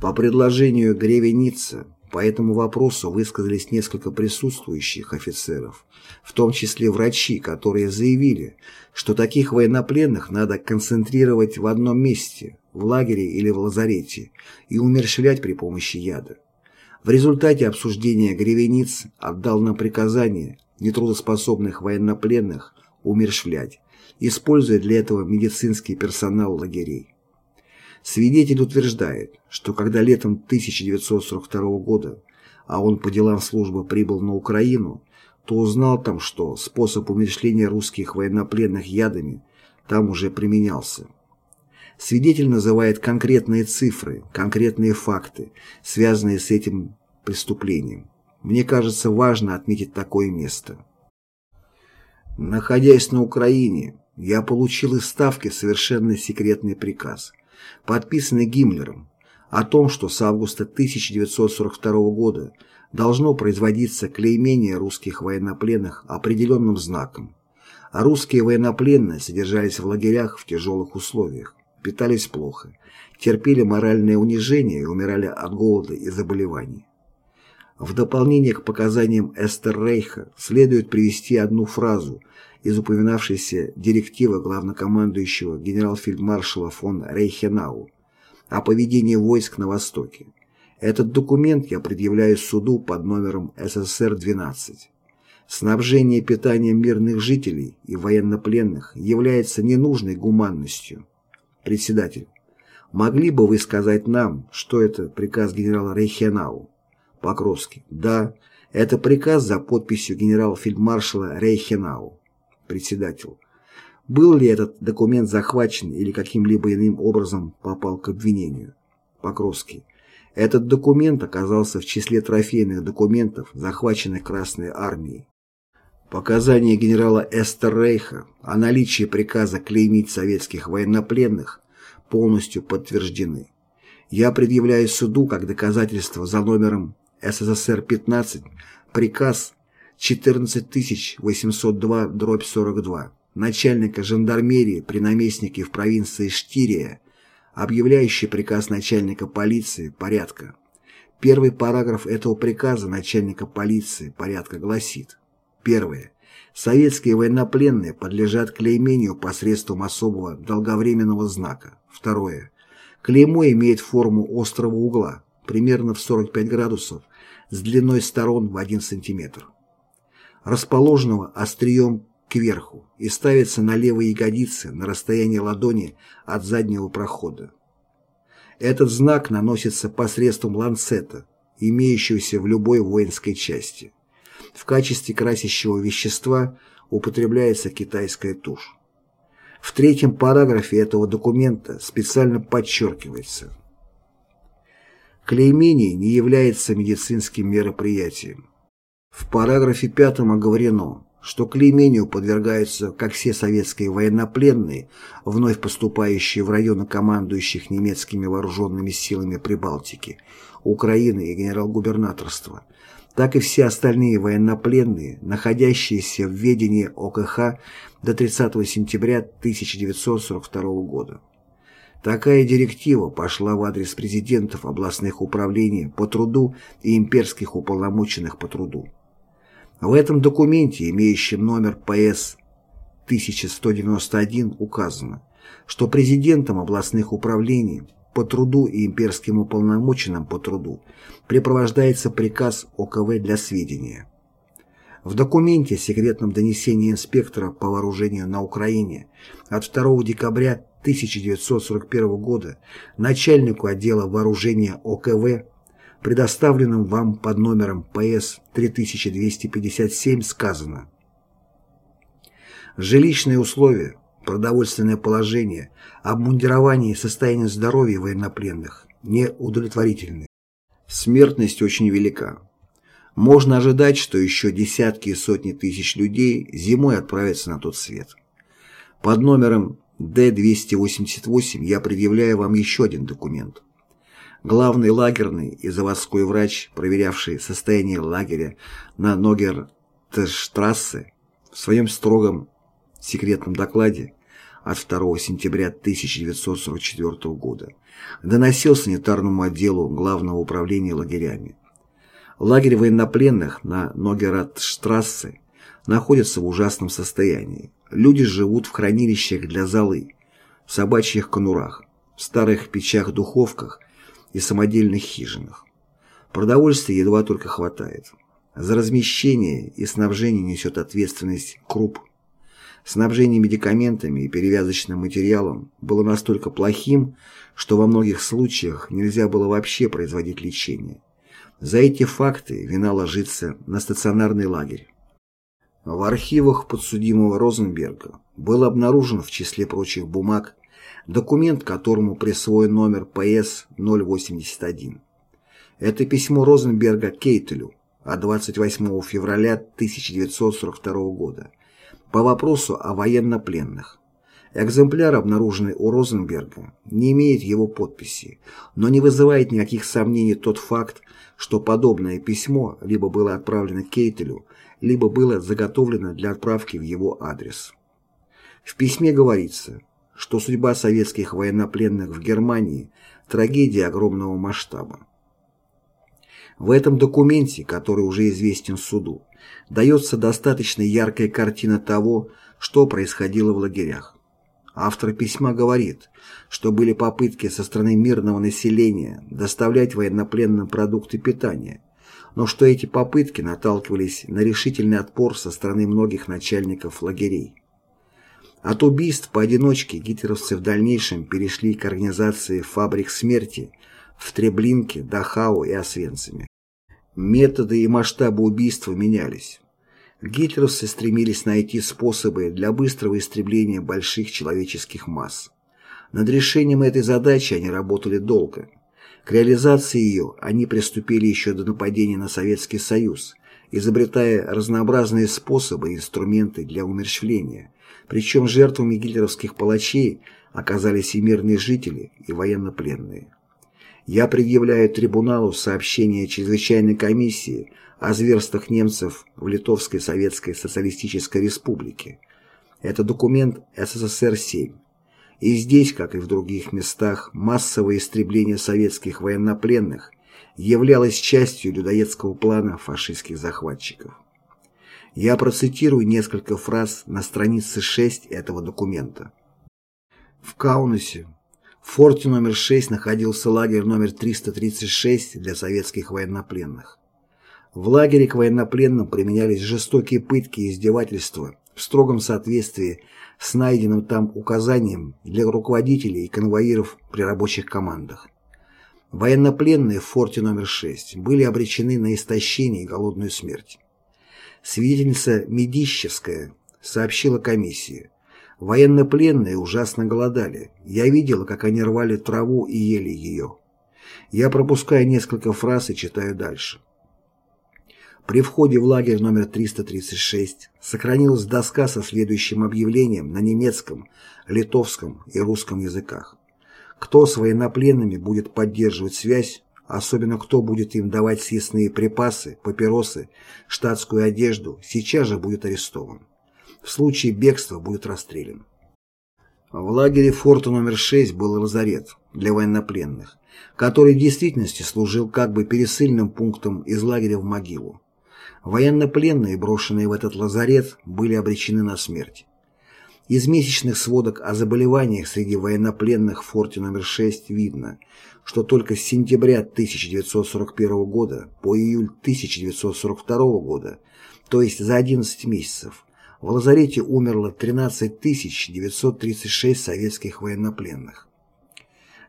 Speaker 1: По предложению Гревеница по этому вопросу высказались несколько присутствующих офицеров, в том числе врачи, которые заявили, что таких военнопленных надо концентрировать в одном месте, в лагере или в лазарете, и умерщвлять при помощи яда. В результате обсуждения Гревениц отдал нам приказание нетрудоспособных военнопленных умершвлять, используя для этого медицинский персонал лагерей. Свидетель утверждает, что когда летом 1942 года, а он по делам службы прибыл на Украину, то узнал там, что способ умершления русских военнопленных ядами там уже применялся. Свидетель называет конкретные цифры, конкретные факты, связанные с этим преступлением. Мне кажется важно отметить такое место. Находясь на Украине, я получил из Ставки совершенно секретный приказ, подписанный Гиммлером, о том, что с августа 1942 года должно производиться клеймение русских военнопленных определенным знаком, а русские военнопленные содержались в лагерях в тяжелых условиях питались плохо, терпели моральное унижение и умирали от голода и заболеваний. В дополнение к показаниям Эстер Рейха следует привести одну фразу из упоминавшейся директивы главнокомандующего генерал-фельдмаршала фон Рейхенау о поведении войск на Востоке. Этот документ я предъявляю суду под номером СССР-12. Снабжение питанием мирных жителей и военнопленных является ненужной гуманностью. Председатель. Могли бы вы сказать нам, что это приказ генерала Рейхенау? Покровский. Да, это приказ за подписью генерал-фельдмаршала Рейхенау. Председатель. Был ли этот документ захвачен или каким-либо иным образом попал к обвинению? Покровский. Этот документ оказался в числе трофейных документов, захваченных Красной Армией. Показания генерала Эстеррейха о наличии приказа клеймить советских военнопленных полностью подтверждены. Я предъявляю суду как доказательство за номером СССР-15 приказ 14802-42 начальника жандармерии при наместнике в провинции Штирия, объявляющий приказ начальника полиции порядка. Первый параграф этого приказа начальника полиции порядка гласит Первое. Советские военнопленные подлежат клеймению посредством особого долговременного знака. Второе. Клеймо имеет форму острого угла, примерно в 45 градусов, с длиной сторон в 1 см, расположенного острием кверху и ставится на левой ягодице на расстоянии ладони от заднего прохода. Этот знак наносится посредством ланцета, имеющегося в любой воинской части. В качестве красящего вещества употребляется китайская тушь. В третьем параграфе этого документа специально подчеркивается Клеймение не является медицинским мероприятием. В параграфе пятом оговорено, что клеймению подвергаются как все советские военнопленные, вновь поступающие в районы командующих немецкими вооруженными силами Прибалтики, Украины и генерал-губернаторства, так и все остальные военнопленные, находящиеся в ведении ОКХ до 30 сентября 1942 года. Такая директива пошла в адрес президентов областных управлений по труду и имперских уполномоченных по труду. В этом документе, имеющем номер ПС 1191, указано, что президентом областных управлений по труду и имперским уполномоченным по труду препровождается приказ ОКВ для сведения. В документе секретном донесении инспектора по вооружению на Украине от 2 декабря 1941 года начальнику отдела вооружения ОКВ, предоставленным вам под номером ПС 3257, сказано Жилищные условия, продовольственное положение, обмундирование и состояние здоровья военнопленных неудовлетворительны. Смертность очень велика. Можно ожидать, что еще десятки и сотни тысяч людей зимой отправятся на тот свет. Под номером Д-288 я предъявляю вам еще один документ. Главный лагерный и заводской врач, проверявший состояние лагеря на Ногер-Тештрассе, в своем строгом секретном докладе от 2 сентября 1944 года доносил санитарному отделу Главного управления лагерями. Лагерь военнопленных на Ногератштрассе находится в ужасном состоянии. Люди живут в хранилищах для золы, в собачьих конурах, в старых печах-духовках и самодельных хижинах. Продовольствия едва только хватает. За размещение и снабжение несет ответственность КРУП. Снабжение медикаментами и перевязочным материалом было настолько плохим, что во многих случаях нельзя было вообще производить лечение. За эти факты вина ложится на стационарный лагерь. В архивах подсудимого Розенберга был обнаружен в числе прочих бумаг документ, которому присвоен номер ПС-081. Это письмо Розенберга Кейтелю от 28 февраля 1942 года по вопросу о военнопленных. Экземпляр, обнаруженный у Розенберга, не имеет его подписи, но не вызывает никаких сомнений тот факт, что подобное письмо либо было отправлено Кейтелю, либо было заготовлено для отправки в его адрес. В письме говорится, что судьба советских военнопленных в Германии – трагедия огромного масштаба. В этом документе, который уже известен суду, дается достаточно яркая картина того, что происходило в лагерях. Автор письма говорит, что были попытки со стороны мирного населения доставлять военнопленным продукты питания, но что эти попытки наталкивались на решительный отпор со стороны многих начальников лагерей. От убийств поодиночке гитлеровцы в дальнейшем перешли к организации фабрик смерти в Треблинке, Дахау и Освенциме. Методы и масштабы убийства менялись. Гитлеровцы стремились найти способы для быстрого истребления больших человеческих масс. Над решением этой задачи они работали долго. К реализации ее они приступили еще до нападения на Советский Союз, изобретая разнообразные способы и инструменты для умерщвления, причем жертвами гитлеровских палачей оказались и мирные жители, и военнопленные. Я предъявляю трибуналу сообщение чрезвычайной комиссии о зверствах немцев в Литовской Советской Социалистической Республике. Это документ СССР-7. И здесь, как и в других местах, массовое истребление советских военнопленных являлось частью людоедского плана фашистских захватчиков. Я процитирую несколько фраз на странице 6 этого документа. В Каунасе, в форте номер 6 находился лагерь номер 336 для советских военнопленных. В лагере к военнопленным применялись жестокие пытки и издевательства в строгом соответствии с найденным там указанием для руководителей и конвоиров при рабочих командах. Военнопленные в форте номер 6 были обречены на истощение и голодную смерть. Свидетельница Медищевская сообщила комиссии. Военнопленные ужасно голодали. Я видела, как они рвали траву и ели ее. Я пропускаю несколько фраз и читаю дальше. При входе в лагерь номер 336 сохранилась доска со следующим объявлением на немецком, литовском и русском языках. Кто с военнопленными будет поддерживать связь, особенно кто будет им давать съестные припасы, папиросы, штатскую одежду, сейчас же будет арестован. В случае бегства будет расстрелян. В лагере форта номер 6 был лазарет для военнопленных, который в действительности служил как бы пересыльным пунктом из лагеря в могилу. Военнопленные, брошенные в этот лазарет, были обречены на смерть. Из месячных сводок о заболеваниях среди военнопленных в форте номер 6 видно, что только с сентября 1941 года по июль 1942 года, то есть за 11 месяцев, в лазарете умерло 13 936 советских военнопленных.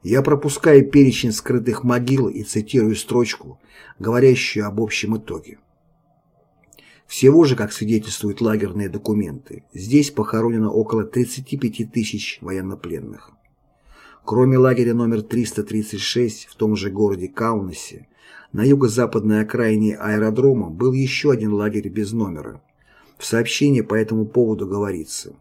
Speaker 1: Я пропускаю перечень скрытых могил и цитирую строчку, говорящую об общем итоге. Всего же, как свидетельствуют лагерные документы, здесь похоронено около 35 тысяч военнопленных. Кроме лагеря номер 336 в том же городе Каунасе, на юго-западной окраине аэродрома был еще один лагерь без номера. В сообщении по этому поводу говорится.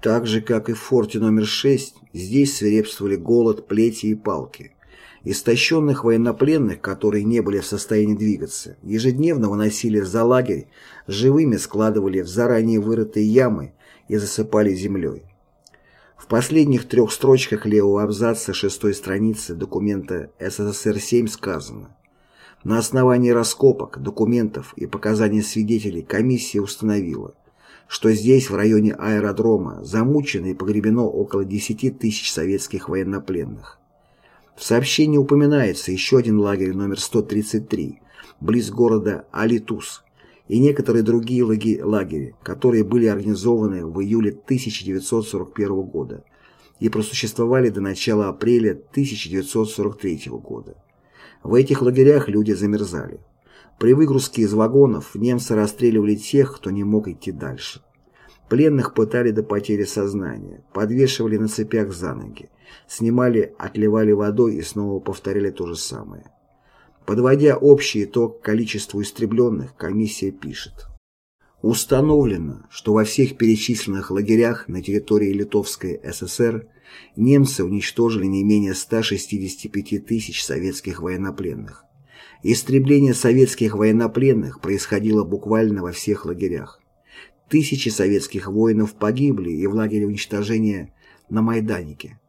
Speaker 1: Так же, как и в форте номер 6, здесь свирепствовали голод, плети и палки. Истощенных военнопленных, которые не были в состоянии двигаться, ежедневно выносили за лагерь, живыми складывали в заранее вырытые ямы и засыпали землей. В последних трех строчках левого абзаца шестой страницы документа СССР-7 сказано «На основании раскопок, документов и показаний свидетелей комиссия установила, что здесь, в районе аэродрома, замучено и погребено около 10 тысяч советских военнопленных. В сообщении упоминается еще один лагерь номер 133, близ города Алитус, и некоторые другие лагеря, которые были организованы в июле 1941 года и просуществовали до начала апреля 1943 года. В этих лагерях люди замерзали. При выгрузке из вагонов немцы расстреливали тех, кто не мог идти дальше. Пленных пытали до потери сознания, подвешивали на цепях за ноги, снимали, отливали водой и снова повторяли то же самое. Подводя общий итог количеству истребленных, комиссия пишет. Установлено, что во всех перечисленных лагерях на территории Литовской ССР немцы уничтожили не менее 165 тысяч советских военнопленных. Истребление советских военнопленных происходило буквально во всех лагерях. Тысячи советских воинов погибли и в лагере уничтожения на Майданике.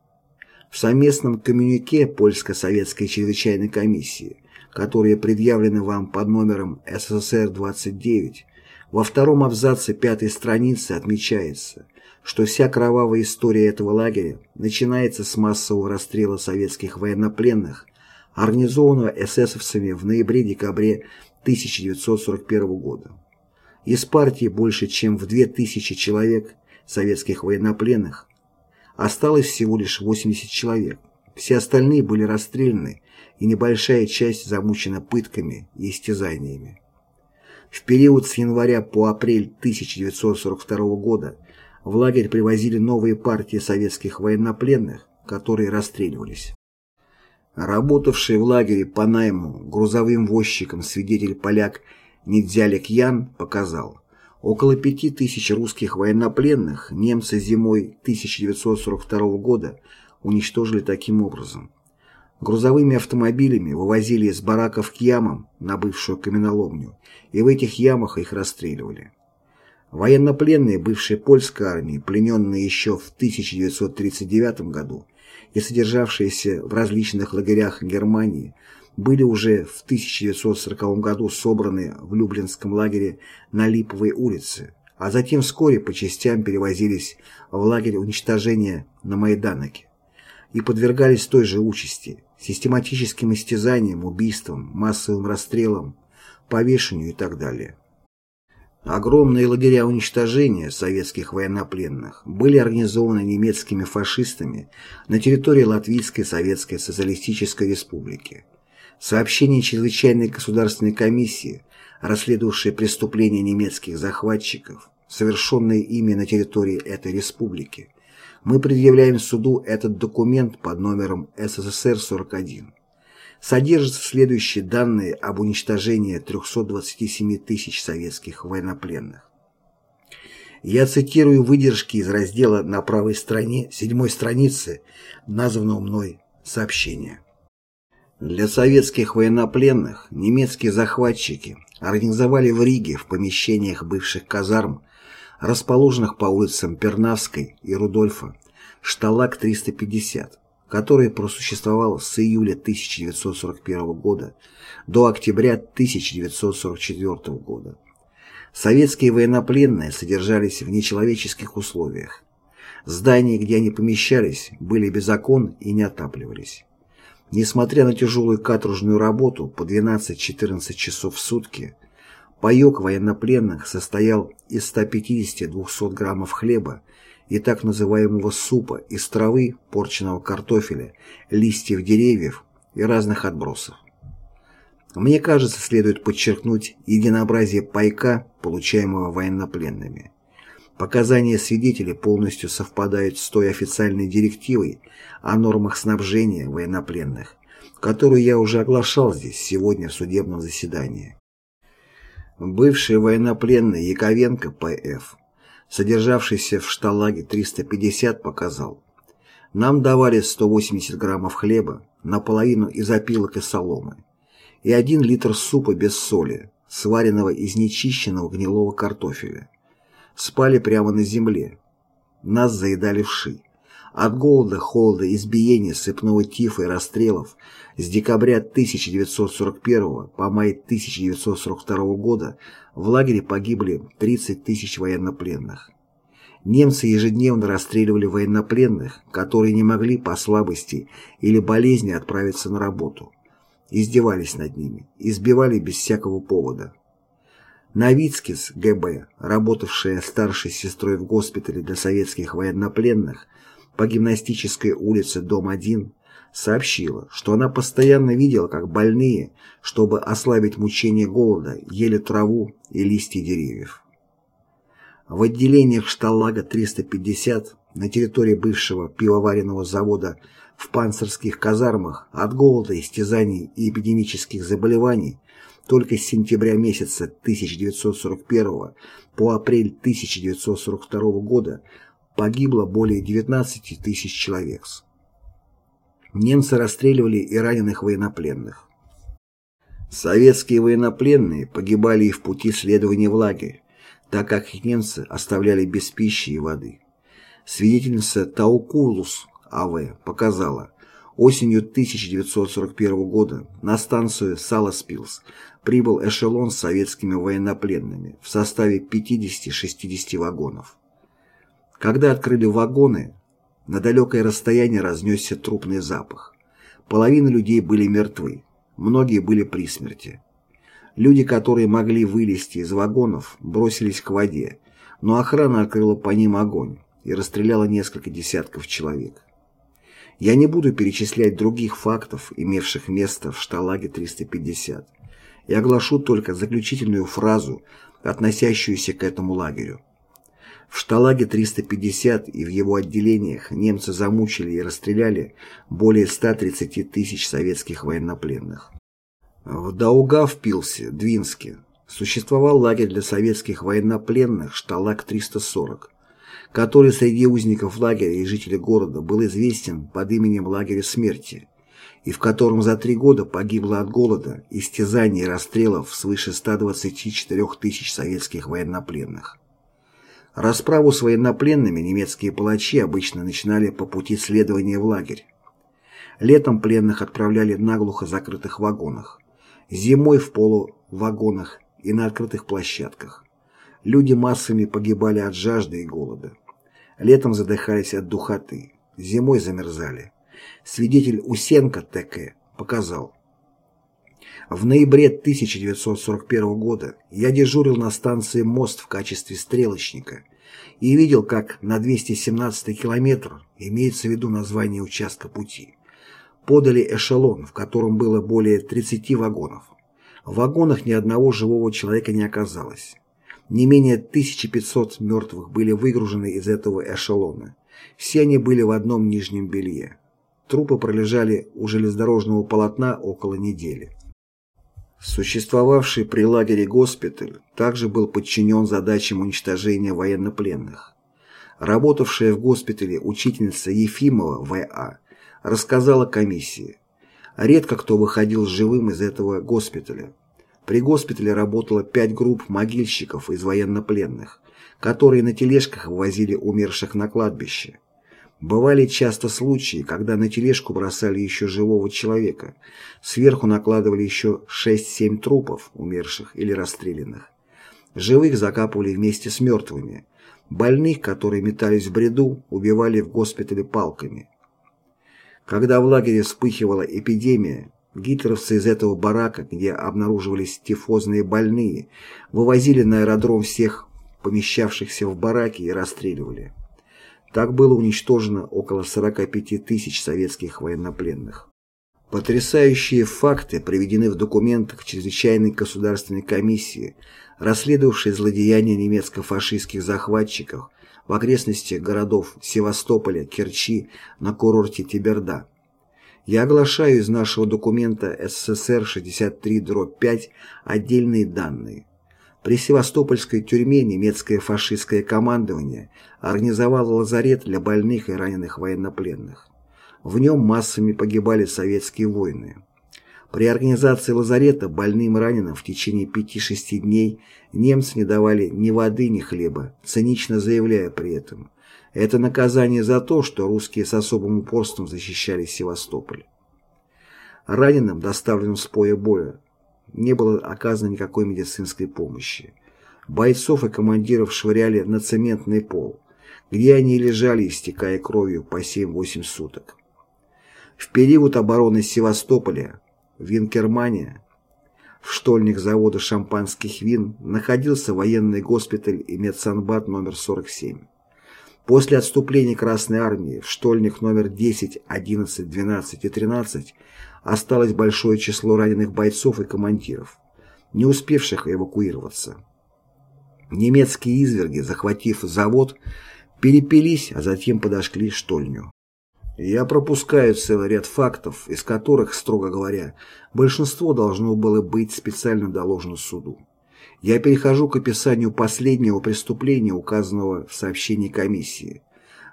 Speaker 1: В совместном коммюнике Польско-Советской чрезвычайной комиссии которые предъявлены вам под номером СССР-29, во втором абзаце пятой страницы отмечается, что вся кровавая история этого лагеря начинается с массового расстрела советских военнопленных, организованного эсэсовцами в ноябре-декабре 1941 года. Из партии больше чем в 2000 человек советских военнопленных осталось всего лишь 80 человек. Все остальные были расстреляны и небольшая часть замучена пытками и истязаниями. В период с января по апрель 1942 года в лагерь привозили новые партии советских военнопленных, которые расстреливались. Работавший в лагере по найму грузовым возчиком свидетель-поляк Недзялик Ян показал, около пяти тысяч русских военнопленных немцы зимой 1942 года уничтожили таким образом. Грузовыми автомобилями вывозили из бараков к ямам на бывшую каменоломню, и в этих ямах их расстреливали. Военнопленные бывшей польской армии, плененные еще в 1939 году и содержавшиеся в различных лагерях Германии, были уже в 1940 году собраны в Люблинском лагере на Липовой улице, а затем вскоре по частям перевозились в лагерь уничтожения на Майданоке и подвергались той же участи, систематическим истязаниям, убийствам, массовым расстрелам, повешению и так далее. Огромные лагеря уничтожения советских военнопленных были организованы немецкими фашистами на территории Латвийской Советской Социалистической Республики. Сообщение Чрезвычайной государственной комиссии, расследовавшей преступления немецких захватчиков, совершенные ими на территории этой республики, мы предъявляем суду этот документ под номером СССР-41. Содержатся следующие данные об уничтожении 327 тысяч советских военнопленных. Я цитирую выдержки из раздела на правой стороне седьмой страницы названного мной сообщения. Для советских военнопленных немецкие захватчики организовали в Риге в помещениях бывших казарм расположенных по улицам Пернавской и Рудольфа, шталак 350, который просуществовал с июля 1941 года до октября 1944 года. Советские военнопленные содержались в нечеловеческих условиях. Здания, где они помещались, были без окон и не отапливались. Несмотря на тяжелую каторжную работу по 12-14 часов в сутки, Паёк военнопленных состоял из 150-200 граммов хлеба и так называемого супа из травы, порченного картофеля, листьев деревьев и разных отбросов. Мне кажется, следует подчеркнуть единообразие пайка, получаемого военнопленными. Показания свидетелей полностью совпадают с той официальной директивой о нормах снабжения военнопленных, которую я уже оглашал здесь сегодня в судебном заседании. Бывший военнопленный Яковенко П.Ф., содержавшийся в шталаге 350, показал. Нам давали 180 граммов хлеба, наполовину из опилок и соломы, и один литр супа без соли, сваренного из нечищенного гнилого картофеля. Спали прямо на земле. Нас заедали вши. От голода, холода, избиения, сыпного тифа и расстрелов с декабря 1941 по май 1942 года в лагере погибли 30 тысяч военнопленных. Немцы ежедневно расстреливали военнопленных, которые не могли по слабости или болезни отправиться на работу. Издевались над ними, избивали без всякого повода. Новицкис ГБ, работавшая старшей сестрой в госпитале для советских военнопленных по гимнастической улице, дом 1, сообщила, что она постоянно видела, как больные, чтобы ослабить мучение голода, ели траву и листья деревьев. В отделениях шталлага 350 на территории бывшего пивоваренного завода в панцирских казармах от голода, истязаний и эпидемических заболеваний только с сентября месяца 1941 по апрель 1942 года погибло более 19 тысяч человек. Немцы расстреливали и раненых военнопленных. Советские военнопленные погибали и в пути следования в лагерь, так как их немцы оставляли без пищи и воды. Свидетельница Таукулус А.В. показала, осенью 1941 года на станцию Саласпилс прибыл эшелон с советскими военнопленными в составе 50-60 вагонов. Когда открыли вагоны, на далекое расстояние разнесся трупный запах. Половина людей были мертвы, многие были при смерти. Люди, которые могли вылезти из вагонов, бросились к воде, но охрана открыла по ним огонь и расстреляла несколько десятков человек. Я не буду перечислять других фактов, имевших место в шталаге 350. Я оглашу только заключительную фразу, относящуюся к этому лагерю. В шталаге 350 и в его отделениях немцы замучили и расстреляли более 130 тысяч советских военнопленных. В Даугавпилсе, Двинске, существовал лагерь для советских военнопленных «Шталаг-340», который среди узников лагеря и жителей города был известен под именем лагеря смерти, и в котором за три года погибло от голода, истязаний и расстрелов свыше 124 тысяч советских военнопленных. Расправу с военнопленными немецкие палачи обычно начинали по пути следования в лагерь. Летом пленных отправляли в наглухо закрытых вагонах зимой в полувагонах и на открытых площадках. Люди массами погибали от жажды и голода. Летом задыхались от духоты, зимой замерзали. Свидетель Усенко ТК показал. В ноябре 1941 года я дежурил на станции «Мост» в качестве стрелочника и видел, как на 217 километр, имеется в виду название участка пути, подали эшелон, в котором было более 30 вагонов. В вагонах ни одного живого человека не оказалось. Не менее 1500 мертвых были выгружены из этого эшелона. Все они были в одном нижнем белье. Трупы пролежали у железнодорожного полотна около недели. Существовавший при лагере госпиталь также был подчинен задачам уничтожения военнопленных. Работавшая в госпитале учительница Ефимова В.А рассказала комиссии. Редко кто выходил живым из этого госпиталя. При госпитале работало пять групп могильщиков из военнопленных, которые на тележках вывозили умерших на кладбище. Бывали часто случаи, когда на тележку бросали еще живого человека, сверху накладывали еще 6-7 трупов умерших или расстрелянных. Живых закапывали вместе с мертвыми. Больных, которые метались в бреду, убивали в госпитале палками. Когда в лагере вспыхивала эпидемия, гитлеровцы из этого барака, где обнаруживались тифозные больные, вывозили на аэродром всех помещавшихся в бараке и расстреливали. Так было уничтожено около 45 тысяч советских военнопленных. Потрясающие факты приведены в документах Чрезвычайной государственной комиссии, расследовавшей злодеяния немецко-фашистских захватчиков в окрестностях городов Севастополя, Керчи, на курорте Тиберда. Я оглашаю из нашего документа СССР 63-5 отдельные данные. При Севастопольской тюрьме немецкое фашистское командование организовало лазарет для больных и раненых военнопленных. В нем массами погибали советские воины. При организации лазарета больным и раненым в течение 5-6 дней немцы не давали ни воды, ни хлеба, цинично заявляя при этом «это наказание за то, что русские с особым упорством защищали Севастополь». Раненым, доставленным с поя боя, не было оказано никакой медицинской помощи. Бойцов и командиров швыряли на цементный пол. где они лежали, истекая кровью по 7-8 суток. В период обороны Севастополя в Винкермане, в штольник завода шампанских вин, находился военный госпиталь и медсанбат номер 47. После отступления Красной Армии в штольник номер 10, 11, 12 и 13 осталось большое число раненых бойцов и командиров, не успевших эвакуироваться. Немецкие изверги, захватив завод, перепились, а затем подошли штольню. Я пропускаю целый ряд фактов, из которых, строго говоря, большинство должно было быть специально доложено суду. Я перехожу к описанию последнего преступления, указанного в сообщении комиссии.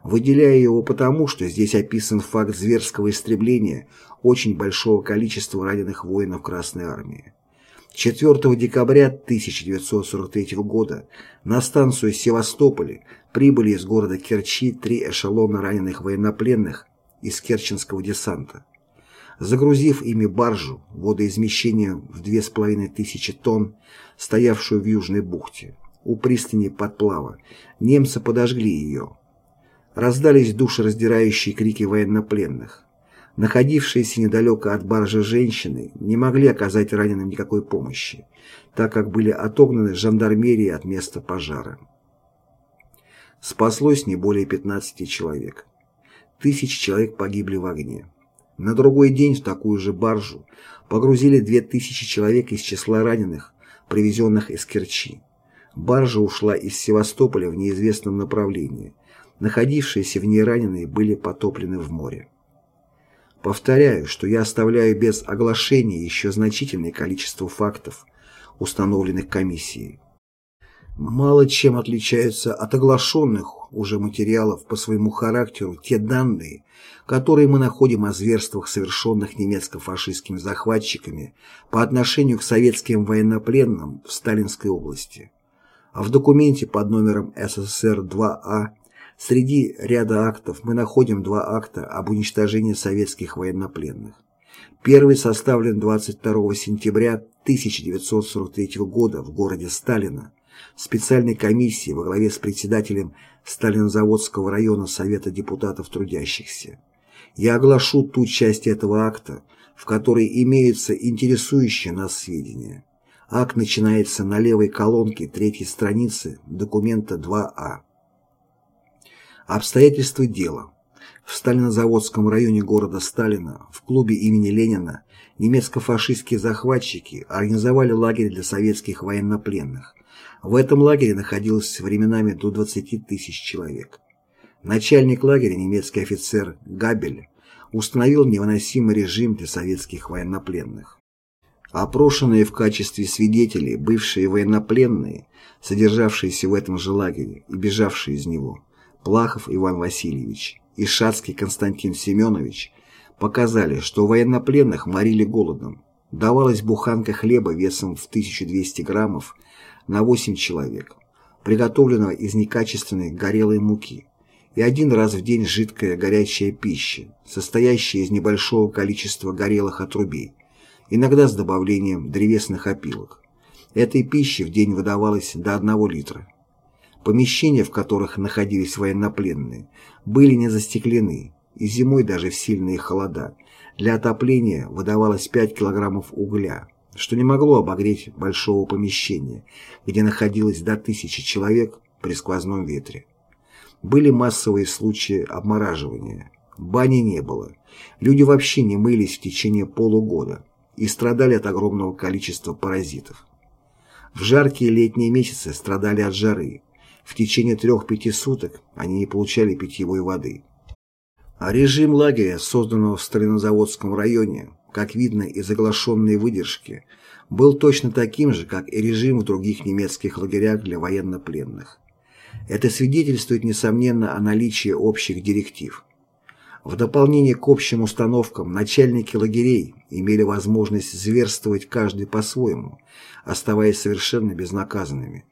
Speaker 1: Выделяю его потому, что здесь описан факт зверского истребления очень большого количества раненых воинов Красной Армии. 4 декабря 1943 года на станцию Севастополе прибыли из города Керчи три эшелона раненых военнопленных из керченского десанта. Загрузив ими баржу водоизмещением в 2500 тонн, стоявшую в Южной бухте, у пристани подплава, немцы подожгли ее. Раздались душераздирающие крики военнопленных. Находившиеся недалеко от баржи женщины не могли оказать раненым никакой помощи, так как были отогнаны жандармерией от места пожара. Спаслось не более 15 человек. Тысячи человек погибли в огне. На другой день в такую же баржу погрузили 2000 человек из числа раненых, привезенных из Керчи. Баржа ушла из Севастополя в неизвестном направлении. Находившиеся в ней раненые были потоплены в море. Повторяю, что я оставляю без оглашения еще значительное количество фактов, установленных комиссией. Мало чем отличаются от оглашенных уже материалов по своему характеру те данные, которые мы находим о зверствах, совершенных немецко-фашистскими захватчиками по отношению к советским военнопленным в Сталинской области. А в документе под номером СССР 2А Среди ряда актов мы находим два акта об уничтожении советских военнопленных. Первый составлен 22 сентября 1943 года в городе Сталина специальной комиссией во главе с председателем Сталинозаводского района Совета депутатов трудящихся. Я оглашу ту часть этого акта, в которой имеются интересующие нас сведения. Акт начинается на левой колонке третьей страницы документа 2А. Обстоятельства дела. В Сталинозаводском районе города Сталина, в клубе имени Ленина, немецко-фашистские захватчики организовали лагерь для советских военнопленных. В этом лагере находилось временами до 20 тысяч человек. Начальник лагеря, немецкий офицер Габель, установил невыносимый режим для советских военнопленных. Опрошенные в качестве свидетелей бывшие военнопленные, содержавшиеся в этом же лагере и бежавшие из него, Плахов Иван Васильевич и Шацкий Константин Семенович показали, что военнопленных морили голодом. Давалась буханка хлеба весом в 1200 граммов на 8 человек, приготовленного из некачественной горелой муки, и один раз в день жидкая горячая пища, состоящая из небольшого количества горелых отрубей, иногда с добавлением древесных опилок. Этой пищи в день выдавалось до 1 литра. Помещения, в которых находились военнопленные, были не застеклены, и зимой даже в сильные холода для отопления выдавалось 5 килограммов угля, что не могло обогреть большого помещения, где находилось до тысячи человек при сквозном ветре. Были массовые случаи обмораживания. Бани не было. Люди вообще не мылись в течение полугода и страдали от огромного количества паразитов. В жаркие летние месяцы страдали от жары, в течение трех-пяти суток они не получали питьевой воды. А режим лагеря, созданного в Сталинозаводском районе, как видно из оглашенной выдержки, был точно таким же, как и режим в других немецких лагерях для военнопленных. Это свидетельствует, несомненно, о наличии общих директив. В дополнение к общим установкам начальники лагерей имели возможность зверствовать каждый по-своему, оставаясь совершенно безнаказанными.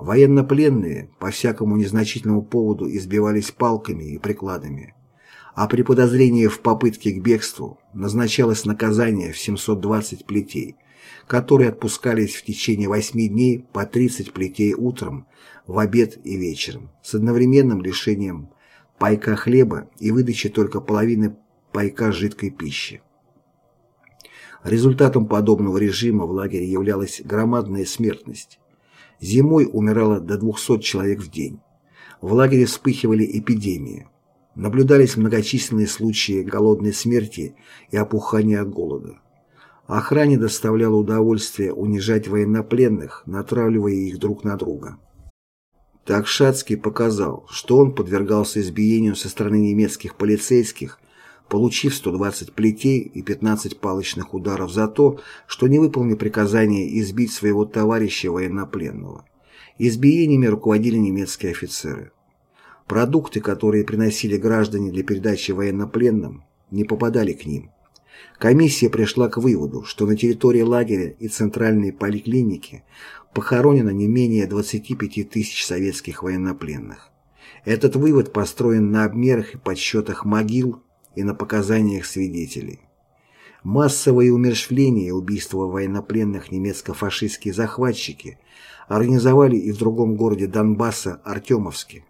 Speaker 1: Военнопленные по всякому незначительному поводу избивались палками и прикладами, а при подозрении в попытке к бегству назначалось наказание в 720 плетей, которые отпускались в течение 8 дней по 30 плетей утром, в обед и вечером, с одновременным лишением пайка хлеба и выдачей только половины пайка жидкой пищи. Результатом подобного режима в лагере являлась громадная смертность. Зимой умирало до 200 человек в день. В лагере вспыхивали эпидемии. Наблюдались многочисленные случаи голодной смерти и опухания от голода. Охране доставляло удовольствие унижать военнопленных, натравливая их друг на друга. Так Шацкий показал, что он подвергался избиению со стороны немецких полицейских, получив 120 плетей и 15 палочных ударов за то, что не выполнил приказание избить своего товарища военнопленного. Избиениями руководили немецкие офицеры. Продукты, которые приносили граждане для передачи военнопленным, не попадали к ним. Комиссия пришла к выводу, что на территории лагеря и центральной поликлиники похоронено не менее 25 тысяч советских военнопленных. Этот вывод построен на обмерах и подсчетах могил и на показаниях свидетелей. Массовые умершвления и убийства военнопленных немецко-фашистские захватчики организовали и в другом городе Донбасса Артемовске.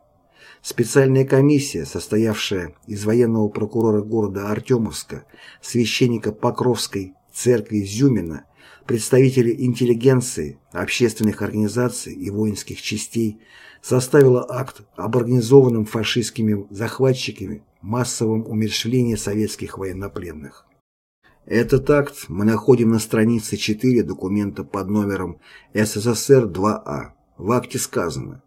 Speaker 1: Специальная комиссия, состоявшая из военного прокурора города Артемовска, священника Покровской церкви Зюмина, представителей интеллигенции, общественных организаций и воинских частей, составила акт об организованном фашистскими захватчиками массовом умерщвлении советских военнопленных. Этот акт мы находим на странице 4 документа под номером СССР-2А. В акте сказано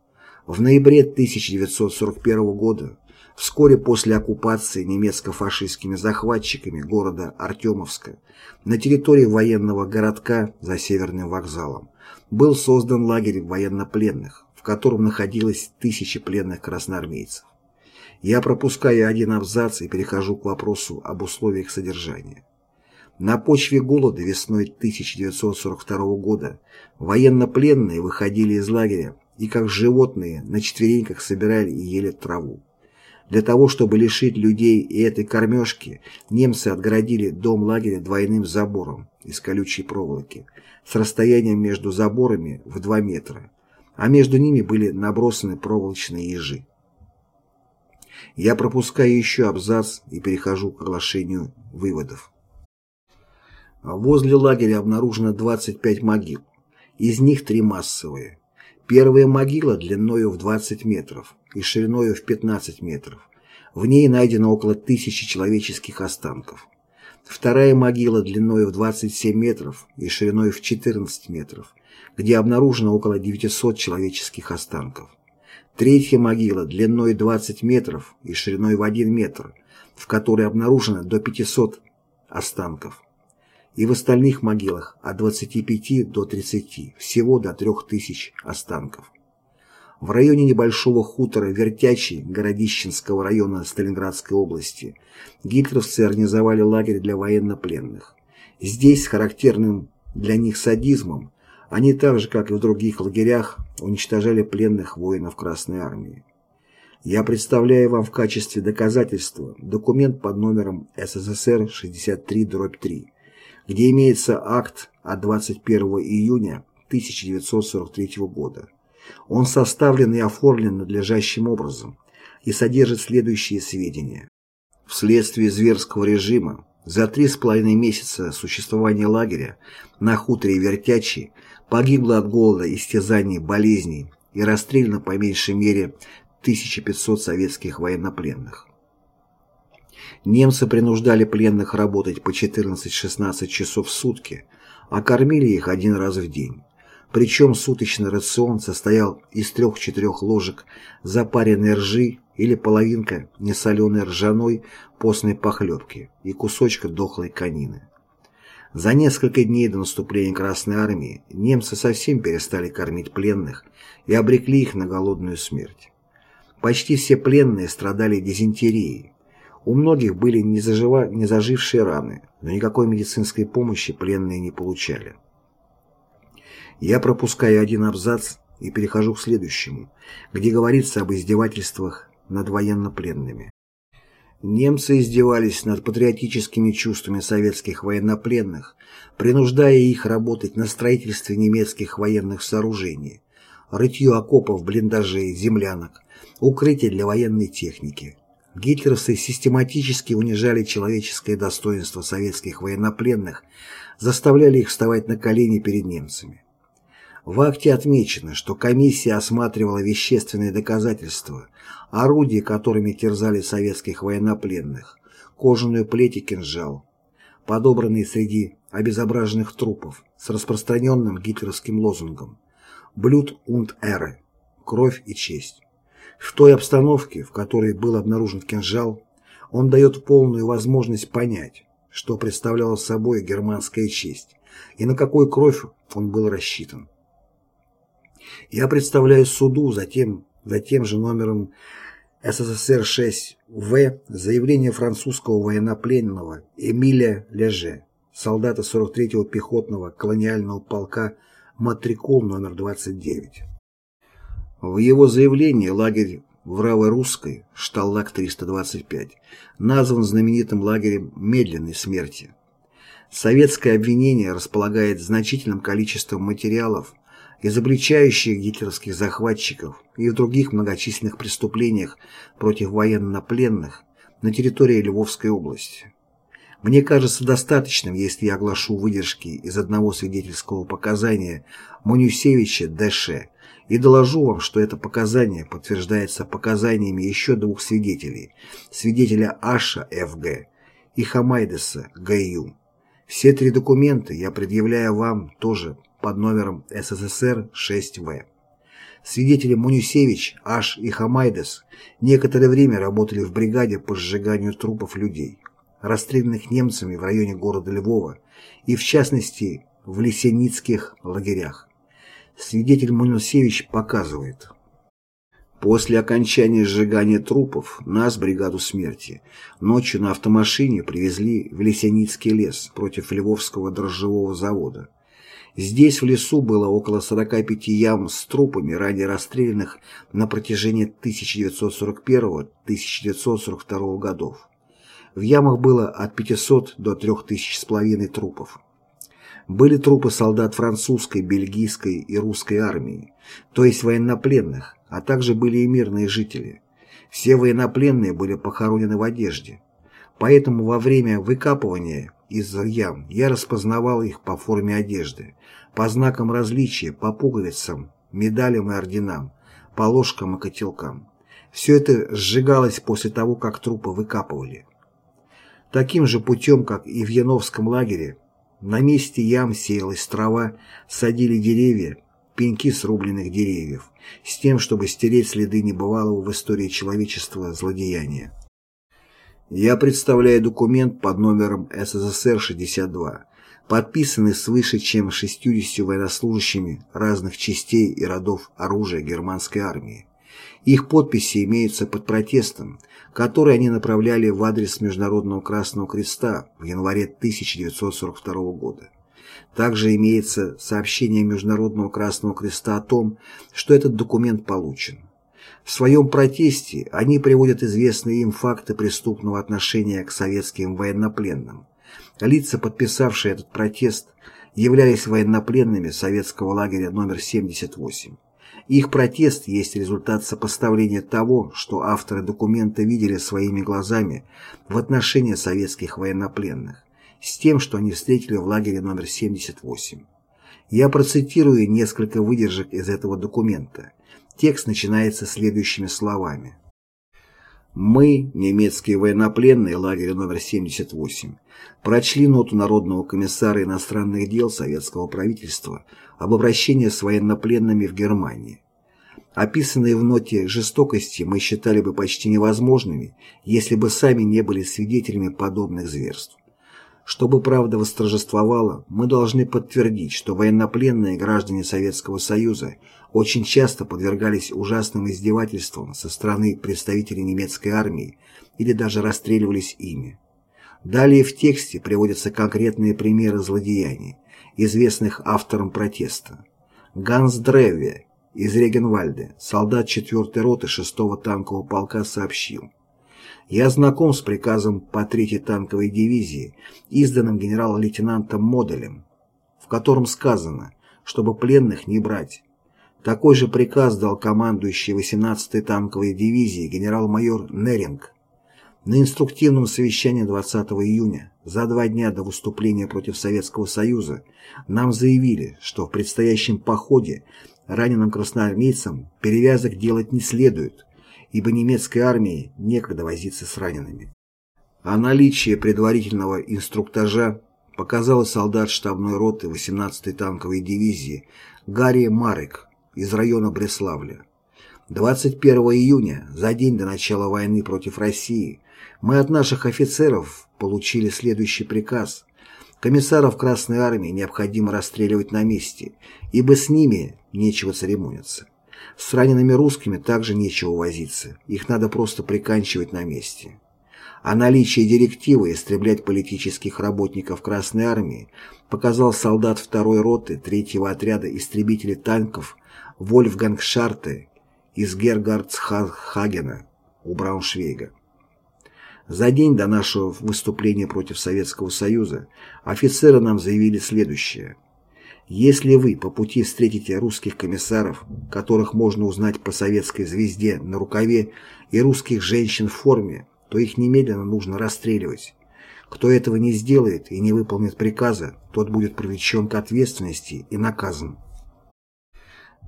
Speaker 1: в ноябре 1941 года, вскоре после оккупации немецко-фашистскими захватчиками города Артемовска, на территории военного городка за Северным вокзалом, был создан лагерь военнопленных, в котором находилось тысячи пленных красноармейцев. Я пропускаю один абзац и перехожу к вопросу об условиях содержания. На почве голода весной 1942 года военнопленные выходили из лагеря и как животные на четвереньках собирали и ели траву. Для того, чтобы лишить людей и этой кормежки, немцы отгородили дом лагеря двойным забором из колючей проволоки с расстоянием между заборами в 2 метра, а между ними были набросаны проволочные ежи. Я пропускаю еще абзац и перехожу к оглашению выводов. Возле лагеря обнаружено 25 могил, из них три массовые. Первая могила длиною в 20 метров и шириною в 15 метров. В ней найдено около тысячи человеческих останков. Вторая могила длиною в 27 метров и шириной в 14 метров, где обнаружено около 900 человеческих останков. Третья могила длиной 20 метров и шириной в 1 метр, в которой обнаружено до 500 останков и в остальных могилах от 25 до 30, всего до 3000 останков. В районе небольшого хутора Вертячий Городищенского района Сталинградской области гитлеровцы организовали лагерь для военнопленных. Здесь с характерным для них садизмом они так же, как и в других лагерях, уничтожали пленных воинов Красной Армии. Я представляю вам в качестве доказательства документ под номером СССР 63-3 где имеется акт от 21 июня 1943 года. Он составлен и оформлен надлежащим образом и содержит следующие сведения. Вследствие зверского режима за три с половиной месяца существования лагеря на хуторе Вертячий погибло от голода, истязаний, болезней и расстреляно по меньшей мере 1500 советских военнопленных. Немцы принуждали пленных работать по 14-16 часов в сутки, а кормили их один раз в день. Причем суточный рацион состоял из трех-четырех ложек запаренной ржи или половинка несоленой ржаной постной похлебки и кусочка дохлой конины. За несколько дней до наступления Красной Армии немцы совсем перестали кормить пленных и обрекли их на голодную смерть. Почти все пленные страдали дизентерией, у многих были не зажившие раны, но никакой медицинской помощи пленные не получали. Я пропускаю один абзац и перехожу к следующему, где говорится об издевательствах над военнопленными. Немцы издевались над патриотическими чувствами советских военнопленных, принуждая их работать на строительстве немецких военных сооружений, рытье окопов, блиндажей, землянок, укрытия для военной техники. Гитлеровцы систематически унижали человеческое достоинство советских военнопленных, заставляли их вставать на колени перед немцами. В акте отмечено, что комиссия осматривала вещественные доказательства, орудия, которыми терзали советских военнопленных, кожаную плеть и кинжал, подобранные среди обезображенных трупов с распространенным гитлеровским лозунгом «Блюд und Ehre» – «Кровь и честь». В той обстановке, в которой был обнаружен кинжал, он дает полную возможность понять, что представляла собой германская честь и на какой кровь он был рассчитан. Я представляю суду за тем, за тем же номером СССР-6В заявление французского военнопленного Эмиля Леже, солдата 43-го пехотного колониального полка Матрикол номер 29. В его заявлении лагерь в Раво-Русской, Шталлак 325, назван знаменитым лагерем медленной смерти. Советское обвинение располагает значительным количеством материалов, изобличающих гитлеровских захватчиков и в других многочисленных преступлениях против военнопленных на территории Львовской области. Мне кажется достаточным, если я оглашу выдержки из одного свидетельского показания Манюсевича Д.Ш. и доложу вам, что это показание подтверждается показаниями еще двух свидетелей, свидетеля Аша Ф.Г. и Хамайдеса Г.Ю. Все три документа я предъявляю вам тоже под номером СССР 6В. Свидетели Мунюсевич, Аш и Хамайдес некоторое время работали в бригаде по сжиганию трупов людей, расстрелянных немцами в районе города Львова и, в частности, в лесеницких лагерях. Свидетель Мунюсевич показывает. После окончания сжигания трупов нас, бригаду смерти, ночью на автомашине привезли в Лесеницкий лес против Львовского дрожжевого завода. Здесь в лесу было около 45 ям с трупами ранее расстрелянных на протяжении 1941-1942 годов. В ямах было от 500 до 3000 с половиной трупов. Были трупы солдат французской, бельгийской и русской армии, то есть военнопленных, а также были и мирные жители. Все военнопленные были похоронены в одежде. Поэтому во время выкапывания из ям я распознавал их по форме одежды, по знакам различия, по пуговицам, медалям и орденам, по ложкам и котелкам. Все это сжигалось после того, как трупы выкапывали. Таким же путем, как и в Яновском лагере, на месте ям сеялась трава, садили деревья, пеньки срубленных деревьев, с тем, чтобы стереть следы небывалого в истории человечества злодеяния. Я представляю документ под номером СССР-62, подписанный свыше чем 60 военнослужащими разных частей и родов оружия германской армии. Их подписи имеются под протестом, который они направляли в адрес Международного Красного Креста в январе 1942 года. Также имеется сообщение Международного Красного Креста о том, что этот документ получен. В своем протесте они приводят известные им факты преступного отношения к советским военнопленным. Лица, подписавшие этот протест, являлись военнопленными советского лагеря номер 78. Их протест есть результат сопоставления того, что авторы документа видели своими глазами в отношении советских военнопленных, с тем, что они встретили в лагере номер 78. Я процитирую несколько выдержек из этого документа. Текст начинается следующими словами. Мы, немецкие военнопленные лагеря номер 78, прочли ноту Народного комиссара иностранных дел советского правительства об обращении с военнопленными в Германии. Описанные в ноте жестокости мы считали бы почти невозможными, если бы сами не были свидетелями подобных зверств. Чтобы правда восторжествовала, мы должны подтвердить, что военнопленные граждане Советского Союза очень часто подвергались ужасным издевательствам со стороны представителей немецкой армии или даже расстреливались ими. Далее в тексте приводятся конкретные примеры злодеяний, известных автором протеста. Ганс Древе из Регенвальда, солдат 4-й роты 6-го танкового полка, сообщил – я знаком с приказом по 3-й танковой дивизии, изданным генерал-лейтенантом Моделем, в котором сказано, чтобы пленных не брать. Такой же приказ дал командующий 18-й танковой дивизией генерал-майор Неринг. На инструктивном совещании 20 июня, за два дня до выступления против Советского Союза, нам заявили, что в предстоящем походе раненым красноармейцам перевязок делать не следует, ибо немецкой армии некогда возиться с ранеными. А наличие предварительного инструктажа показал солдат штабной роты 18-й танковой дивизии Гарри Марек из района Бреславля. 21 июня, за день до начала войны против России, мы от наших офицеров получили следующий приказ. Комиссаров Красной Армии необходимо расстреливать на месте, ибо с ними нечего церемониться. С ранеными русскими также нечего возиться, их надо просто приканчивать на месте а наличие директивы истреблять политических работников Красной Армии показал солдат второй роты третьего отряда истребителей танков Вольфганг Шарте из Гергардсхагена у Брауншвейга. За день до нашего выступления против Советского Союза офицеры нам заявили следующее. Если вы по пути встретите русских комиссаров, которых можно узнать по советской звезде на рукаве, и русских женщин в форме, то их немедленно нужно расстреливать. Кто этого не сделает и не выполнит приказа, тот будет привлечен к ответственности и наказан.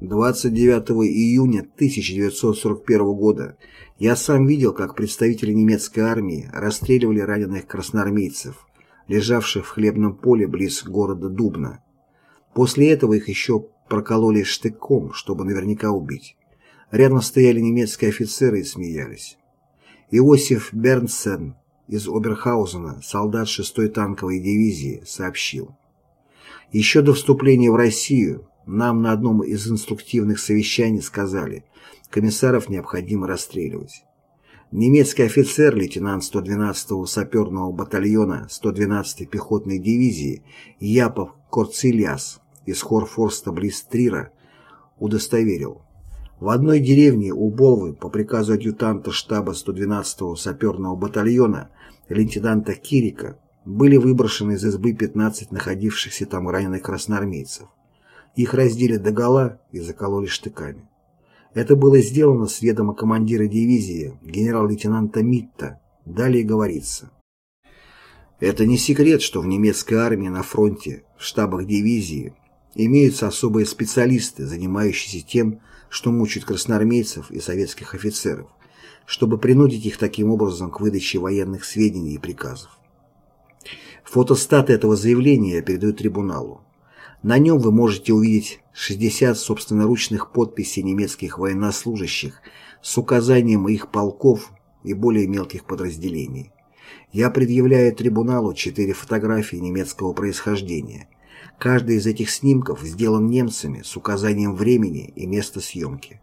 Speaker 1: 29 июня 1941 года я сам видел, как представители немецкой армии расстреливали раненых красноармейцев, лежавших в хлебном поле близ города Дубна. После этого их еще прокололи штыком, чтобы наверняка убить. Рядом стояли немецкие офицеры и смеялись. Иосиф Бернсен из Оберхаузена, солдат 6-й танковой дивизии, сообщил. Еще до вступления в Россию нам на одном из инструктивных совещаний сказали, комиссаров необходимо расстреливать. Немецкий офицер, лейтенант 112-го саперного батальона 112-й пехотной дивизии Япов Корцильяс из Хорфорста близ удостоверил, в одной деревне у Болвы по приказу адъютанта штаба 112-го саперного батальона лейтенанта Кирика были выброшены из избы 15 находившихся там раненых красноармейцев. Их раздели догола и закололи штыками. Это было сделано с ведома командира дивизии генерал-лейтенанта Митта. Далее говорится. Это не секрет, что в немецкой армии на фронте, в штабах дивизии, имеются особые специалисты, занимающиеся тем, что мучают красноармейцев и советских офицеров, чтобы принудить их таким образом к выдаче военных сведений и приказов. Фотостаты этого заявления я передаю трибуналу. На нем вы можете увидеть 60 собственноручных подписей немецких военнослужащих с указанием их полков и более мелких подразделений. Я предъявляю трибуналу четыре фотографии немецкого происхождения, Каждый из этих снимков сделан немцами с указанием времени и места съемки.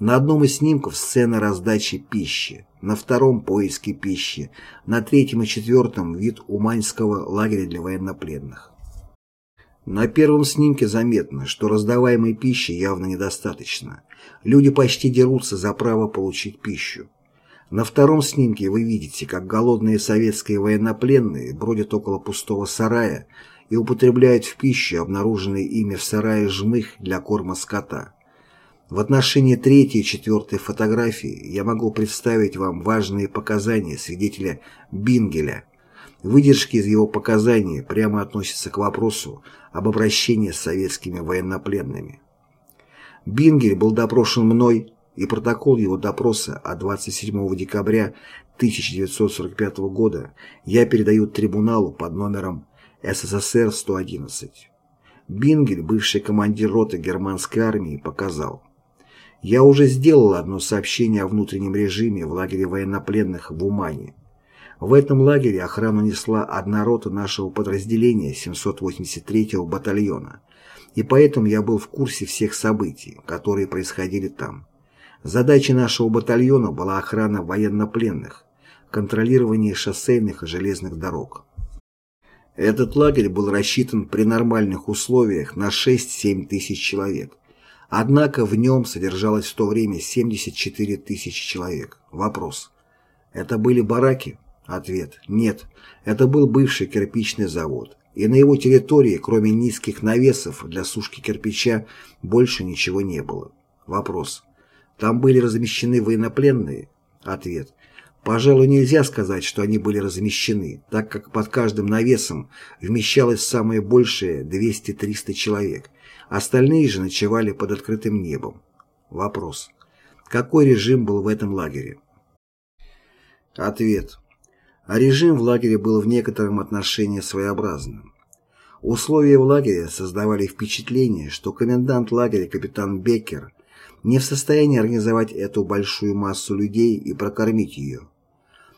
Speaker 1: На одном из снимков сцена раздачи пищи, на втором – поиски пищи, на третьем и четвертом – вид Уманьского лагеря для военнопленных. На первом снимке заметно, что раздаваемой пищи явно недостаточно. Люди почти дерутся за право получить пищу. На втором снимке вы видите, как голодные советские военнопленные бродят около пустого сарая, и употребляют в пищу обнаруженный ими в сарае жмых для корма скота. В отношении третьей и четвертой фотографии я могу представить вам важные показания свидетеля Бингеля. Выдержки из его показаний прямо относятся к вопросу об обращении с советскими военнопленными. Бингель был допрошен мной, и протокол его допроса от 27 декабря 1945 года я передаю трибуналу под номером СССР-111. Бингель, бывший командир роты германской армии, показал. Я уже сделал одно сообщение о внутреннем режиме в лагере военнопленных в Умане. В этом лагере охрану несла одна рота нашего подразделения 783-го батальона, и поэтому я был в курсе всех событий, которые происходили там. Задачей нашего батальона была охрана военнопленных, контролирование шоссейных и железных дорог. Этот лагерь был рассчитан при нормальных условиях на 6-7 тысяч человек. Однако в нем содержалось в то время 74 тысячи человек. Вопрос. Это были бараки? Ответ. Нет. Это был бывший кирпичный завод. и на его территории, кроме низких навесов для сушки кирпича, больше ничего не было. Вопрос. Там были размещены военнопленные? Ответ. Пожалуй, нельзя сказать, что они были размещены, так как под каждым навесом вмещалось самое большее 200-300 человек, остальные же ночевали под открытым небом. Вопрос. Какой режим был в этом лагере? Ответ. А режим в лагере был в некотором отношении своеобразным. Условия в лагере создавали впечатление, что комендант лагеря капитан Беккер не в состоянии организовать эту большую массу людей и прокормить ее.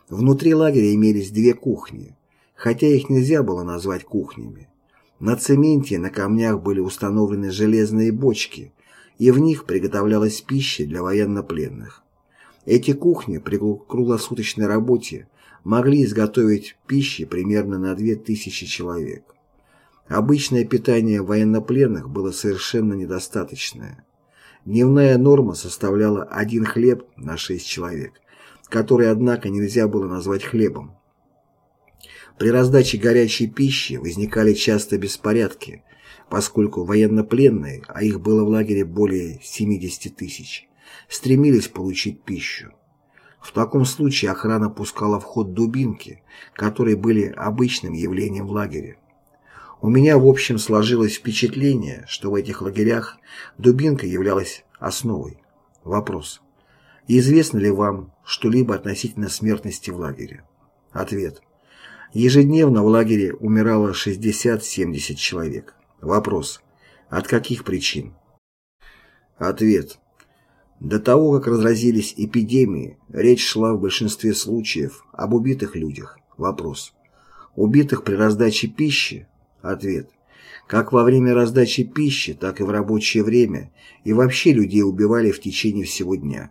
Speaker 1: Внутри лагеря имелись две кухни, хотя их нельзя было назвать кухнями. На цементе на камнях были установлены железные бочки, и в них приготовлялась пища для военнопленных. Эти кухни при круглосуточной работе могли изготовить пищи примерно на 2000 человек. Обычное питание военнопленных было совершенно недостаточное. Дневная норма составляла один хлеб на 6 человек, который, однако, нельзя было назвать хлебом. При раздаче горячей пищи возникали часто беспорядки, поскольку военнопленные, а их было в лагере более 70 тысяч, стремились получить пищу. В таком случае охрана пускала в ход дубинки, которые были обычным явлением в лагере. У меня, в общем, сложилось впечатление, что в этих лагерях дубинка являлась основой. Вопрос. Известно ли вам что-либо относительно смертности в лагере? Ответ. Ежедневно в лагере умирало 60-70 человек. Вопрос. От каких причин? Ответ. До того, как разразились эпидемии, речь шла в большинстве случаев об убитых людях. Вопрос. Убитых при раздаче пищи? Ответ. Как во время раздачи пищи, так и в рабочее время, и вообще людей убивали в течение всего дня.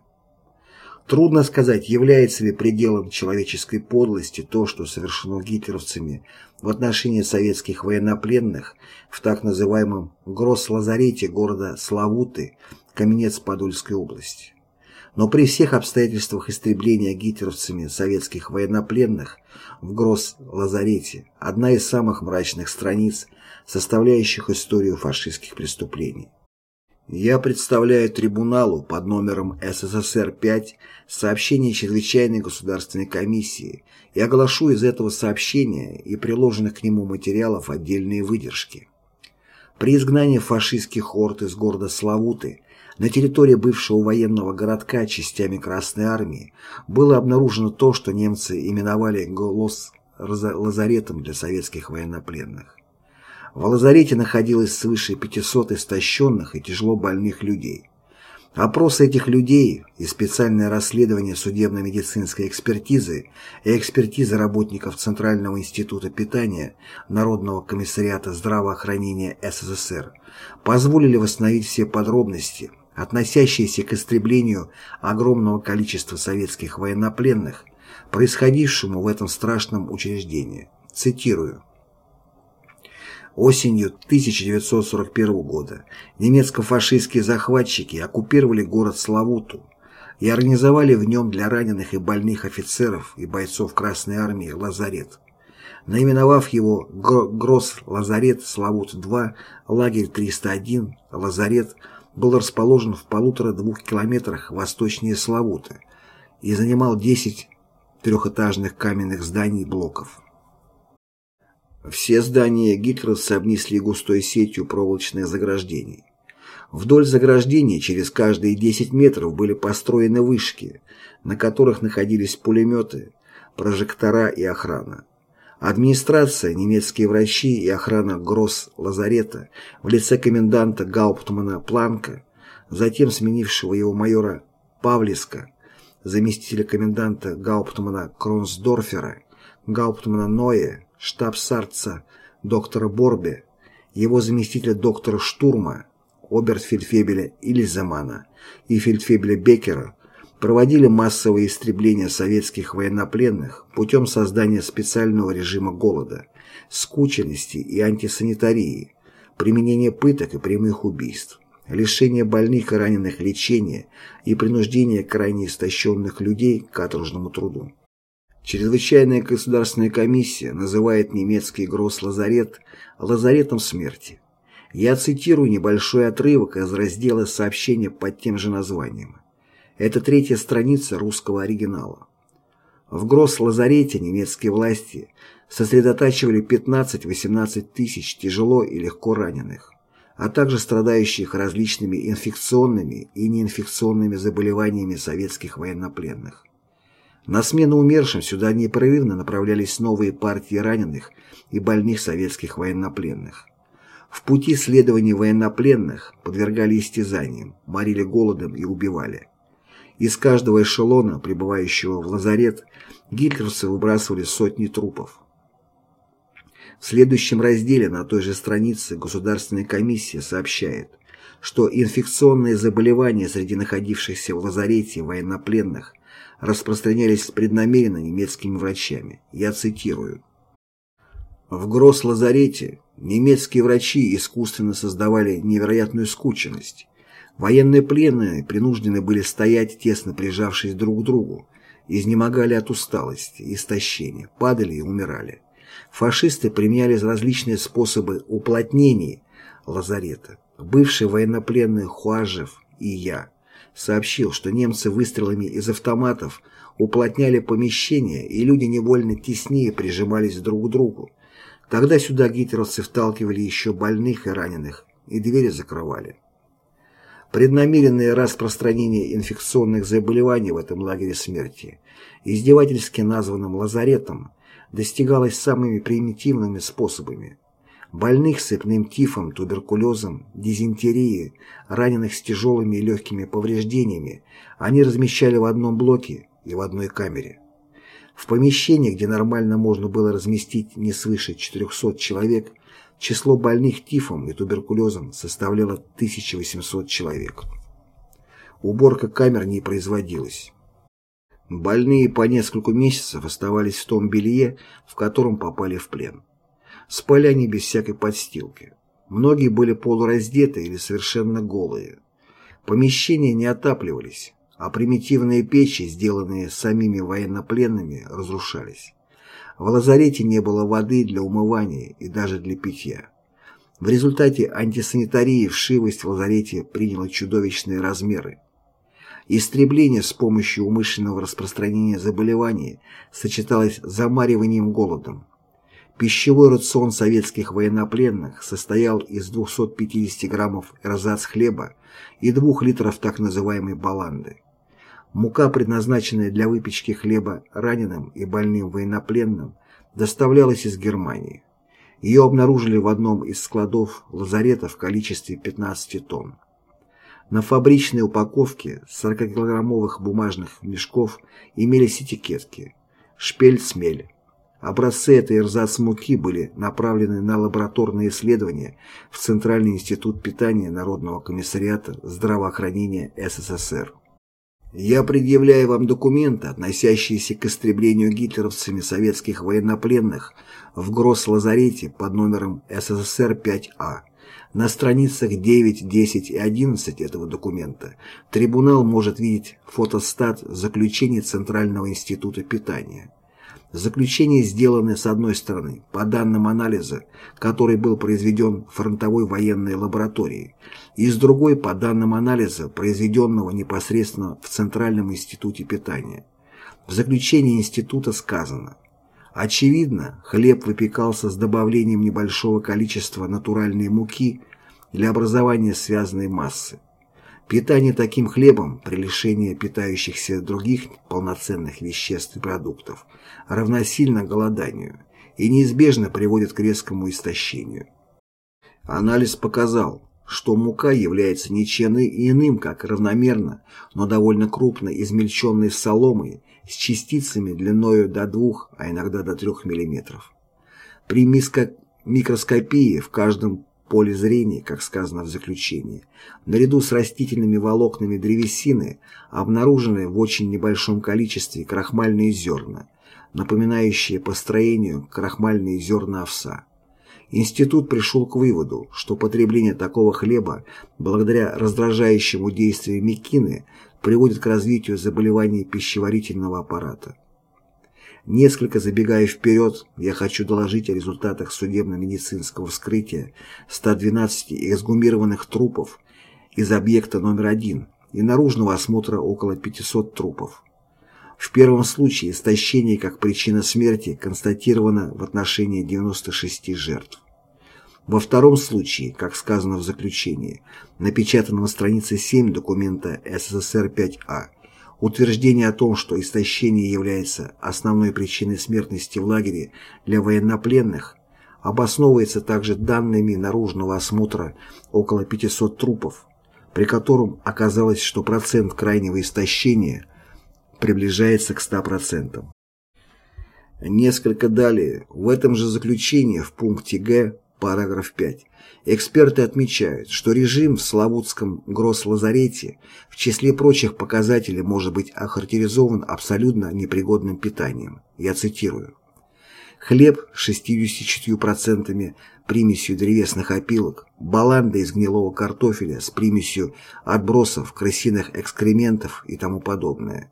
Speaker 1: Трудно сказать, является ли пределом человеческой подлости то, что совершено гитлеровцами в отношении советских военнопленных в так называемом Гросс-лазарете города Славуты Каменец-Подольской области. Но при всех обстоятельствах истребления гитлеровцами советских военнопленных в Гросс-Лазарете одна из самых мрачных страниц, составляющих историю фашистских преступлений. Я представляю трибуналу под номером СССР-5 сообщение Чрезвычайной государственной комиссии и оглашу из этого сообщения и приложенных к нему материалов отдельные выдержки. При изгнании фашистских орд из города Славуты на территории бывшего военного городка частями Красной Армии было обнаружено то, что немцы именовали «голос лазаретом для советских военнопленных. В лазарете находилось свыше 500 истощенных и тяжело больных людей. Опрос этих людей и специальное расследование судебно-медицинской экспертизы и экспертиза работников Центрального института питания Народного комиссариата здравоохранения СССР позволили восстановить все подробности – относящиеся к истреблению огромного количества советских военнопленных, происходившему в этом страшном учреждении. Цитирую. Осенью 1941 года немецко-фашистские захватчики оккупировали город Славуту и организовали в нем для раненых и больных офицеров и бойцов Красной Армии лазарет. Наименовав его Гросс-лазарет Славут-2, лагерь 301, лазарет – был расположен в полутора-двух километрах восточнее Славута и занимал 10 трехэтажных каменных зданий блоков. Все здания гитлеровцы обнесли густой сетью проволочных заграждений. Вдоль заграждения через каждые 10 метров были построены вышки, на которых находились пулеметы, прожектора и охрана. Администрация, немецкие врачи и охрана Гросс-лазарета в лице коменданта Гауптмана Планка, затем сменившего его майора Павлиска, заместителя коменданта Гауптмана Кронсдорфера, Гауптмана Ноя, штаб-сарца доктора Борбе, его заместителя доктора Штурма, оберфельдфебеля Ильзамана и фельдфебеля Беккера проводили массовые истребления советских военнопленных путем создания специального режима голода, скученности и антисанитарии, применения пыток и прямых убийств, лишения больных и раненых лечения и принуждения крайне истощенных людей к каторжному труду. Чрезвычайная государственная комиссия называет немецкий гросс-лазарет лазаретом смерти. Я цитирую небольшой отрывок из раздела сообщения под тем же названием. Это третья страница русского оригинала. В Гросс-лазарете немецкие власти сосредотачивали 15-18 тысяч тяжело и легко раненых, а также страдающих различными инфекционными и неинфекционными заболеваниями советских военнопленных. На смену умершим сюда непрерывно направлялись новые партии раненых и больных советских военнопленных. В пути следования военнопленных подвергали истязаниям, морили голодом и убивали. Из каждого эшелона, прибывающего в лазарет, гитлеровцы выбрасывали сотни трупов. В следующем разделе на той же странице Государственная комиссия сообщает, что инфекционные заболевания среди находившихся в лазарете военнопленных распространялись преднамеренно немецкими врачами. Я цитирую. В Гросс-лазарете немецкие врачи искусственно создавали невероятную скученность. Военные пленные принуждены были стоять, тесно прижавшись друг к другу, изнемогали от усталости, истощения, падали и умирали. Фашисты применяли различные способы уплотнений лазарета. Бывший военнопленный Хуажев и я сообщил, что немцы выстрелами из автоматов уплотняли помещение, и люди невольно теснее прижимались друг к другу. Тогда сюда гитлеровцы вталкивали еще больных и раненых, и двери закрывали. Преднамеренное распространение инфекционных заболеваний в этом лагере смерти, издевательски названном лазаретом, достигалось самыми примитивными способами. Больных сыпным тифом, туберкулезом, дизентерией, раненых с тяжелыми и легкими повреждениями они размещали в одном блоке и в одной камере. В помещении, где нормально можно было разместить не свыше 400 человек, число больных тифом и туберкулезом составляло 1800 человек. Уборка камер не производилась. Больные по несколько месяцев оставались в том белье, в котором попали в плен. Спали они без всякой подстилки. Многие были полураздеты или совершенно голые. Помещения не отапливались, а примитивные печи, сделанные самими военнопленными, разрушались. В лазарете не было воды для умывания и даже для питья. В результате антисанитарии вшивость в лазарете приняла чудовищные размеры. Истребление с помощью умышленного распространения заболеваний сочеталось с замариванием голодом. Пищевой рацион советских военнопленных состоял из 250 граммов эрзац хлеба и 2 литров так называемой баланды. Мука, предназначенная для выпечки хлеба раненым и больным военнопленным, доставлялась из Германии. Ее обнаружили в одном из складов лазарета в количестве 15 тонн. На фабричной упаковке 40-килограммовых бумажных мешков имелись этикетки «Шпель-смель», Образцы этой эрзац-муки были направлены на лабораторные исследования в Центральный институт питания Народного комиссариата здравоохранения СССР. Я предъявляю вам документы, относящиеся к истреблению гитлеровцами советских военнопленных в Гросс-лазарете под номером СССР 5А. На страницах 9, 10 и 11 этого документа трибунал может видеть фотостат заключений Центрального института питания. Заключения сделаны, с одной стороны, по данным анализа, который был произведен фронтовой военной лаборатории, и с другой по данным анализа, произведенного непосредственно в Центральном институте питания. В заключении института сказано Очевидно, хлеб выпекался с добавлением небольшого количества натуральной муки для образования связанной массы. Питание таким хлебом при лишении питающихся других полноценных веществ и продуктов равносильно голоданию и неизбежно приводит к резкому истощению. Анализ показал, что мука является ничем иным, как равномерно, но довольно крупно измельченной соломой с частицами длиною до 2, а иногда до 3 мм. При микроскопии в каждом поле зрения, как сказано в заключении, наряду с растительными волокнами древесины обнаружены в очень небольшом количестве крахмальные зерна, напоминающие по строению крахмальные зерна овса. Институт пришел к выводу, что потребление такого хлеба, благодаря раздражающему действию мекины, приводит к развитию заболеваний пищеварительного аппарата. Несколько забегая вперед, я хочу доложить о результатах судебно-медицинского вскрытия 112 эксгумированных трупов из объекта номер один и наружного осмотра около 500 трупов. В первом случае истощение как причина смерти констатировано в отношении 96 жертв. Во втором случае, как сказано в заключении, напечатанном на странице 7 документа СССР-5А, Утверждение о том, что истощение является основной причиной смертности в лагере для военнопленных, обосновывается также данными наружного осмотра около 500 трупов, при котором оказалось, что процент крайнего истощения приближается к 100%. Несколько далее, в этом же заключении в пункте Г Параграф 5. Эксперты отмечают, что режим в Славутском гросс-лазарете в числе прочих показателей может быть охарактеризован абсолютно непригодным питанием. Я цитирую. Хлеб с 64% примесью древесных опилок, баланда из гнилого картофеля с примесью отбросов, крысиных экскрементов и тому подобное.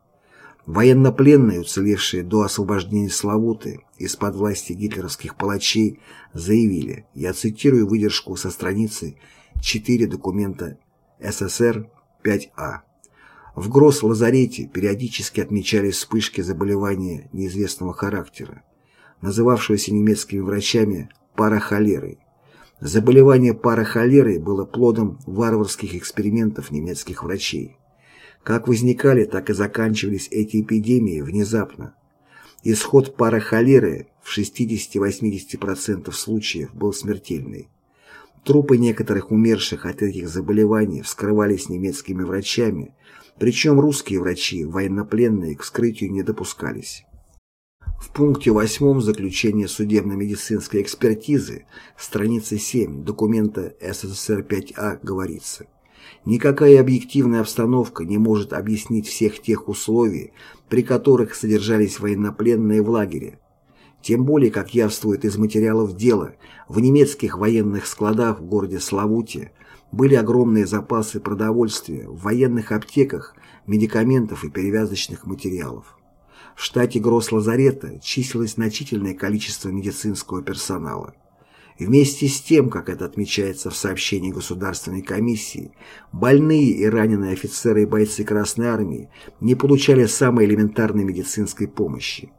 Speaker 1: Военнопленные, уцелевшие до освобождения Славуты из-под власти гитлеровских палачей, заявили, я цитирую выдержку со страницы 4 документа СССР 5А. В Гросс-лазарете периодически отмечались вспышки заболевания неизвестного характера, называвшегося немецкими врачами парахолерой. Заболевание парахолерой было плодом варварских экспериментов немецких врачей. Как возникали, так и заканчивались эти эпидемии внезапно. Исход парахолеры в 60-80% случаев был смертельный. Трупы некоторых умерших от этих заболеваний вскрывались немецкими врачами, причем русские врачи, военнопленные, к вскрытию не допускались. В пункте 8 заключения судебно-медицинской экспертизы, страница 7 документа СССР-5А говорится – Никакая объективная обстановка не может объяснить всех тех условий, при которых содержались военнопленные в лагере. Тем более, как явствует из материалов дела, в немецких военных складах в городе Славуте были огромные запасы продовольствия, в военных аптеках, медикаментов и перевязочных материалов. В штате Гросс-Лазарета числилось значительное количество медицинского персонала. Вместе с тем, как это отмечается в сообщении Государственной комиссии, больные и раненые офицеры и бойцы Красной Армии не получали самой элементарной медицинской помощи.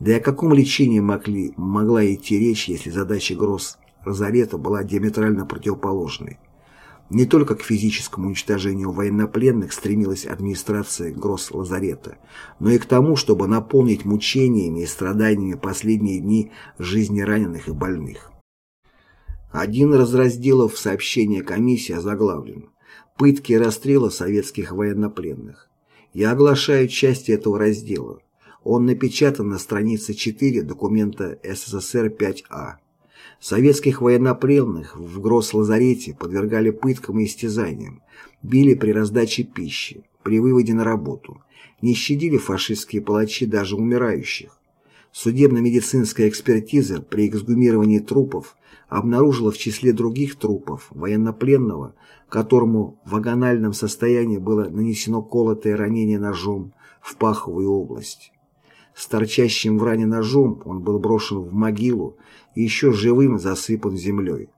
Speaker 1: Да и о каком лечении могли, могла идти речь, если задача Гросс Розарета была диаметрально противоположной? Не только к физическому уничтожению военнопленных стремилась администрация Гросс-Лазарета, но и к тому, чтобы наполнить мучениями и страданиями последние дни жизни раненых и больных. Один из разделов сообщения комиссии озаглавлен «Пытки и расстрелы советских военнопленных». Я оглашаю части этого раздела. Он напечатан на странице 4 документа СССР-5А. Советских военнопленных в Гросс-Лазарете подвергали пыткам и истязаниям, били при раздаче пищи, при выводе на работу, не щадили фашистские палачи даже умирающих. Судебно-медицинская экспертиза при эксгумировании трупов обнаружила в числе других трупов военнопленного, которому в агональном состоянии было нанесено колотое ранение ножом в паховую область. С торчащим в ране ножом он был брошен в могилу и еще живым засыпан землей.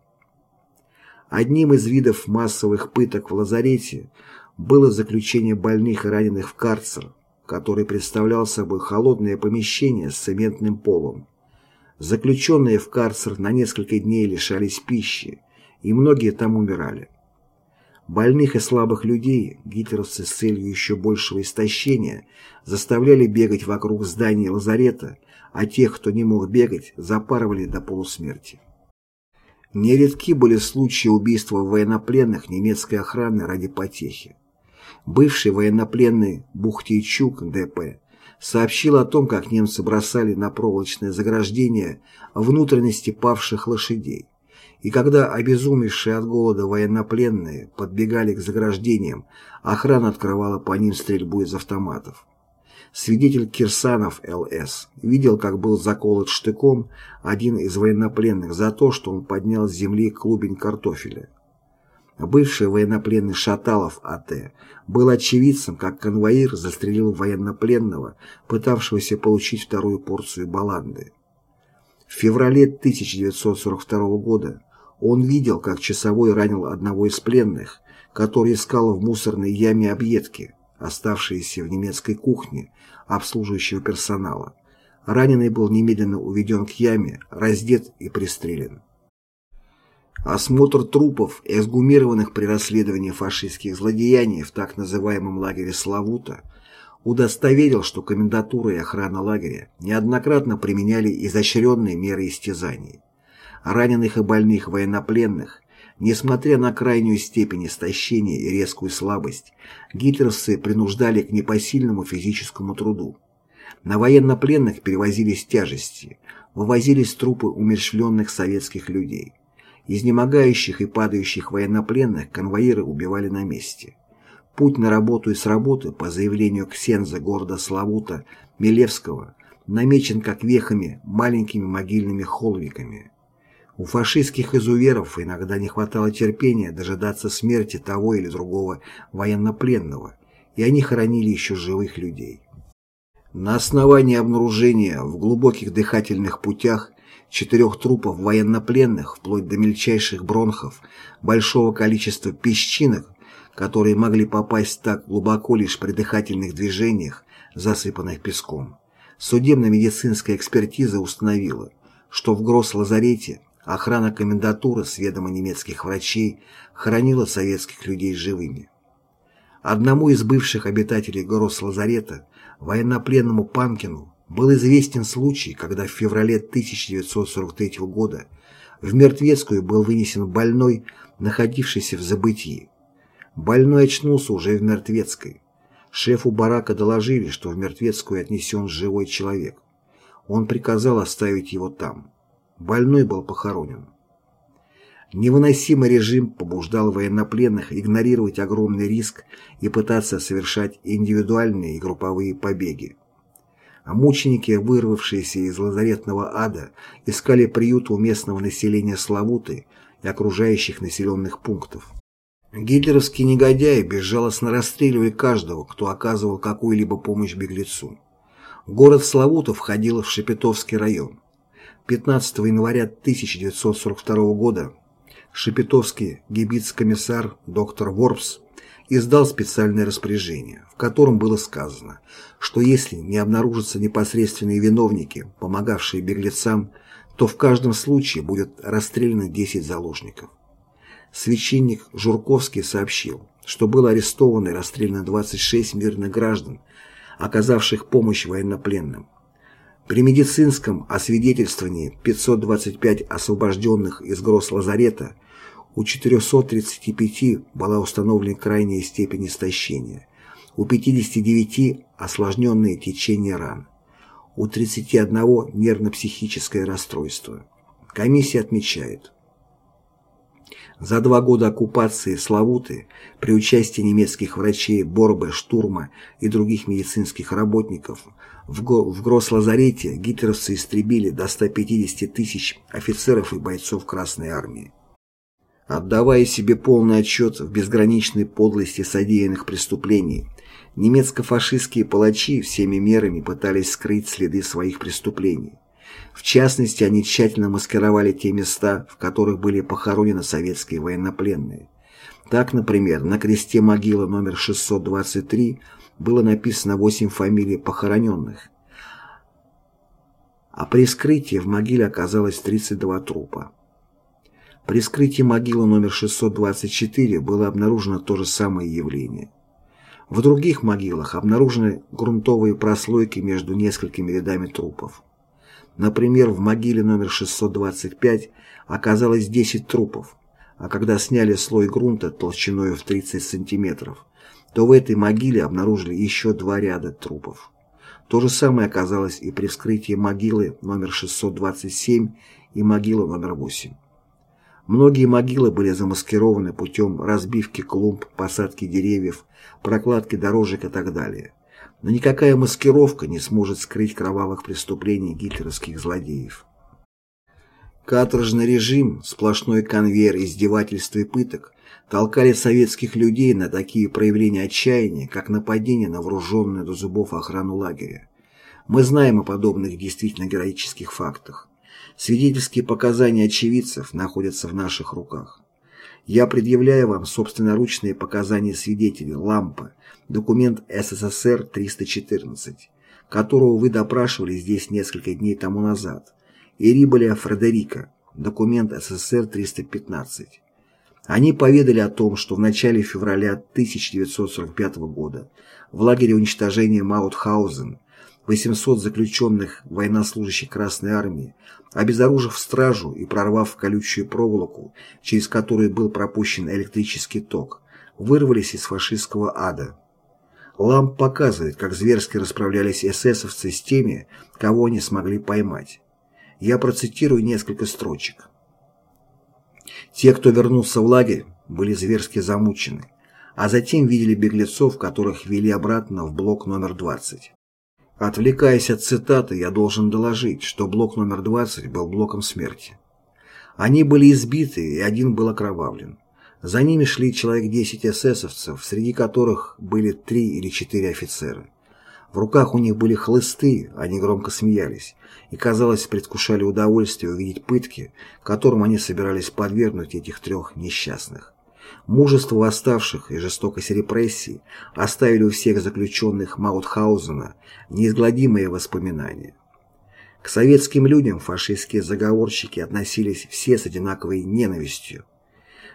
Speaker 1: Одним из видов массовых пыток в лазарете было заключение больных и раненых в карцер, который представлял собой холодное помещение с цементным полом. Заключенные в карцер на несколько дней лишались пищи, и многие там умирали. Больных и слабых людей гитлеровцы с целью еще большего истощения заставляли бегать вокруг здания лазарета, а тех, кто не мог бегать, запарывали до полусмерти. Нередки были случаи убийства военнопленных немецкой охраны ради потехи. Бывший военнопленный Бухтейчук ДП сообщил о том, как немцы бросали на проволочное заграждение внутренности павших лошадей. И когда обезумевшие от голода военнопленные подбегали к заграждениям, охрана открывала по ним стрельбу из автоматов. Свидетель Кирсанов Л.С. видел, как был заколот штыком один из военнопленных за то, что он поднял с земли клубень картофеля. Бывший военнопленный Шаталов А.Т., был очевидцем, как конвоир застрелил военнопленного, пытавшегося получить вторую порцию баланды. В феврале 1942 года он видел, как часовой ранил одного из пленных, который искал в мусорной яме объедки, оставшиеся в немецкой кухне обслуживающего персонала. Раненый был немедленно уведен к яме, раздет и пристрелен. Осмотр трупов, эксгумированных при расследовании фашистских злодеяний в так называемом лагере Славута, удостоверил, что комендатура и охрана лагеря неоднократно применяли изощренные меры истязаний. Раненых и больных военнопленных, несмотря на крайнюю степень истощения и резкую слабость, гитлеровцы принуждали к непосильному физическому труду. На военнопленных перевозились тяжести, вывозились трупы умерщвленных советских людей. Изнемогающих и падающих военнопленных конвоиры убивали на месте. Путь на работу и с работы, по заявлению ксенза города Славута Милевского, намечен как вехами маленькими могильными холмиками. У фашистских изуверов иногда не хватало терпения дожидаться смерти того или другого военнопленного, и они хоронили еще живых людей. На основании обнаружения в глубоких дыхательных путях четырех трупов военнопленных, вплоть до мельчайших бронхов, большого количества песчинок, которые могли попасть так глубоко лишь при дыхательных движениях, засыпанных песком. Судебно-медицинская экспертиза установила, что в Гросс-лазарете охрана комендатуры с ведома немецких врачей хранила советских людей живыми. Одному из бывших обитателей Гросс-лазарета военнопленному Панкину был известен случай, когда в феврале 1943 года в Мертвецкую был вынесен больной, находившийся в забытии. Больной очнулся уже в Мертвецкой. Шефу барака доложили, что в Мертвецкую отнесен живой человек. Он приказал оставить его там. Больной был похоронен. Невыносимый режим побуждал военнопленных игнорировать огромный риск и пытаться совершать индивидуальные и групповые побеги. А мученики, вырвавшиеся из лазаретного ада, искали приют у местного населения Славуты и окружающих населенных пунктов. Гитлеровские негодяи безжалостно расстреливали каждого, кто оказывал какую-либо помощь беглецу. Город Славута входил в Шепетовский район. 15 января 1942 года Шепетовский гибиц-комиссар доктор Ворпс издал специальное распоряжение, в котором было сказано, что если не обнаружатся непосредственные виновники, помогавшие беглецам, то в каждом случае будет расстреляно 10 заложников. Священник Журковский сообщил, что было арестовано и расстреляно 26 мирных граждан, оказавших помощь военнопленным. При медицинском освидетельствовании 525 освобожденных из Гросс-лазарета у 435 была установлена крайняя степень истощения, у 59 – осложненное течение ран, у 31 – нервно-психическое расстройство. Комиссия отмечает, за два года оккупации Славуты при участии немецких врачей Борбе, Штурма и других медицинских работников в, в Гросс-лазарете гитлеровцы истребили до 150 тысяч офицеров и бойцов Красной Армии. Отдавая себе полный отчет в безграничной подлости содеянных преступлений, немецко-фашистские палачи всеми мерами пытались скрыть следы своих преступлений. В частности, они тщательно маскировали те места, в которых были похоронены советские военнопленные. Так, например, на кресте могилы номер 623 было написано 8 фамилий похороненных, а при вскрытии в могиле оказалось 32 трупа. При вскрытии могилы номер 624 было обнаружено то же самое явление. В других могилах обнаружены грунтовые прослойки между несколькими рядами трупов. Например, в могиле номер 625 оказалось 10 трупов, а когда сняли слой грунта толщиной в 30 сантиметров, то в этой могиле обнаружили еще два ряда трупов. То же самое оказалось и при вскрытии могилы номер 627 и могилы номер 8. Многие могилы были замаскированы путем разбивки клумб, посадки деревьев, прокладки дорожек и так далее. Но никакая маскировка не сможет скрыть кровавых преступлений гитлеровских злодеев. Каторжный режим, сплошной конвейер издевательств и пыток толкали советских людей на такие проявления отчаяния, как нападение на вооруженную до зубов охрану лагеря. Мы знаем о подобных действительно героических фактах. Свидетельские показания очевидцев находятся в наших руках. Я предъявляю вам собственноручные показания свидетелей Лампа, документ СССР-314, которого вы допрашивали здесь несколько дней тому назад, и Риболя Фредерика, документ СССР-315. Они поведали о том, что в начале февраля 1945 года в лагере уничтожения Маутхаузен 800 заключенных военнослужащих Красной Армии, обезоружив стражу и прорвав колючую проволоку, через которую был пропущен электрический ток, вырвались из фашистского ада. Ламп показывает, как зверски расправлялись эсэсовцы с теми, кого они смогли поймать. Я процитирую несколько строчек. Те, кто вернулся в лагерь, были зверски замучены, а затем видели беглецов, которых вели обратно в блок номер 20. Отвлекаясь от цитаты, я должен доложить, что блок номер 20 был блоком смерти. Они были избиты, и один был окровавлен. За ними шли человек 10 эсэсовцев, среди которых были три или четыре офицера. В руках у них были хлысты, они громко смеялись, и, казалось, предвкушали удовольствие увидеть пытки, которым они собирались подвергнуть этих трех несчастных. Мужество восставших и жестокость репрессий оставили у всех заключенных Маутхаузена неизгладимые воспоминания. К советским людям фашистские заговорщики относились все с одинаковой ненавистью.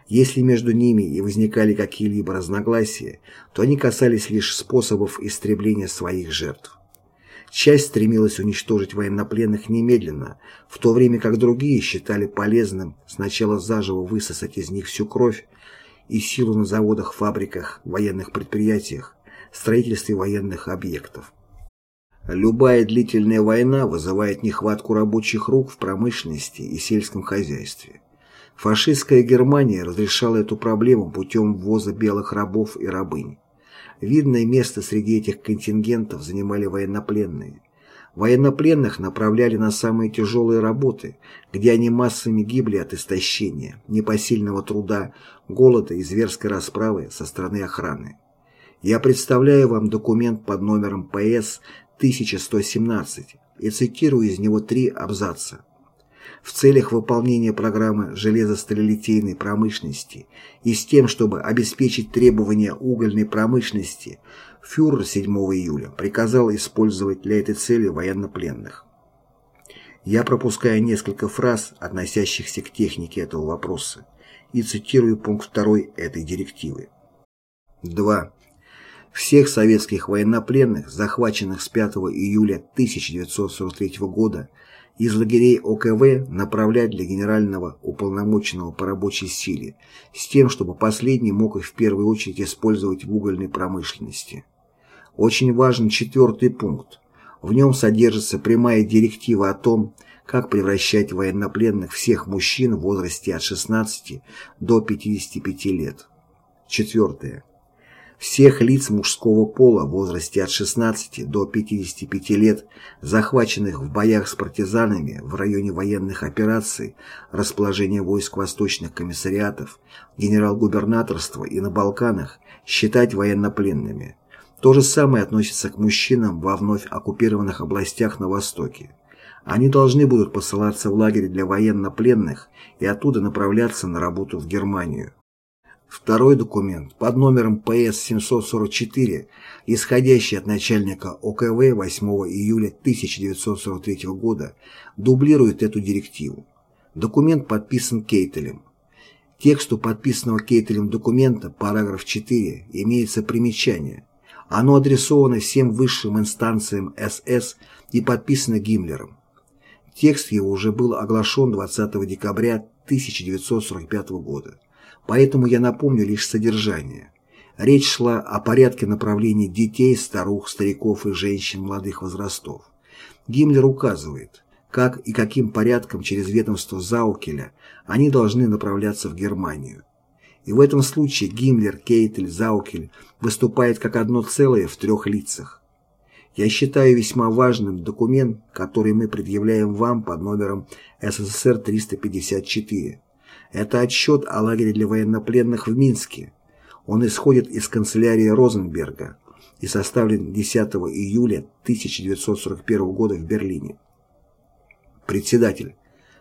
Speaker 1: Если между ними и возникали какие-либо разногласия, то они касались лишь способов истребления своих жертв. Часть стремилась уничтожить военнопленных немедленно, в то время как другие считали полезным сначала заживо высосать из них всю кровь, и силу на заводах, фабриках, военных предприятиях, строительстве военных объектов. Любая длительная война вызывает нехватку рабочих рук в промышленности и сельском хозяйстве. Фашистская Германия разрешала эту проблему путем ввоза белых рабов и рабынь. Видное место среди этих контингентов занимали военнопленные. Военнопленных направляли на самые тяжелые работы, где они массами гибли от истощения, непосильного труда, голода и зверской расправы со стороны охраны. Я представляю вам документ под номером ПС 1117 и цитирую из него три абзаца. В целях выполнения программы железосталелитейной промышленности и с тем, чтобы обеспечить требования угольной промышленности – фюрер 7 июля приказал использовать для этой цели военнопленных. Я пропускаю несколько фраз, относящихся к технике этого вопроса, и цитирую пункт 2 этой директивы. 2. Всех советских военнопленных, захваченных с 5 июля 1943 года, из лагерей ОКВ направлять для генерального уполномоченного по рабочей силе, с тем, чтобы последний мог их в первую очередь использовать в угольной промышленности. Очень важен четвертый пункт. В нем содержится прямая директива о том, как превращать военнопленных всех мужчин в возрасте от 16 до 55 лет. Четвертое. Всех лиц мужского пола в возрасте от 16 до 55 лет, захваченных в боях с партизанами в районе военных операций, расположения войск восточных комиссариатов, генерал-губернаторства и на Балканах, считать военнопленными. То же самое относится к мужчинам во вновь оккупированных областях на Востоке. Они должны будут посылаться в лагерь для военнопленных и оттуда направляться на работу в Германию. Второй документ под номером ПС-744, исходящий от начальника ОКВ 8 июля 1943 года, дублирует эту директиву. Документ подписан Кейтелем. Тексту подписанного Кейтелем документа, параграф 4, имеется примечание – оно адресовано всем высшим инстанциям СС и подписано Гиммлером. Текст его уже был оглашен 20 декабря 1945 года, поэтому я напомню лишь содержание. Речь шла о порядке направления детей, старух, стариков и женщин молодых возрастов. Гиммлер указывает, как и каким порядком через ведомство Заукеля они должны направляться в Германию. И в этом случае Гиммлер, Кейтель, Заукель выступают как одно целое в трех лицах. Я считаю весьма важным документ, который мы предъявляем вам под номером СССР-354, Это отчет о лагере для военнопленных в Минске. Он исходит из канцелярии Розенберга и составлен 10 июля 1941 года в Берлине. Председатель,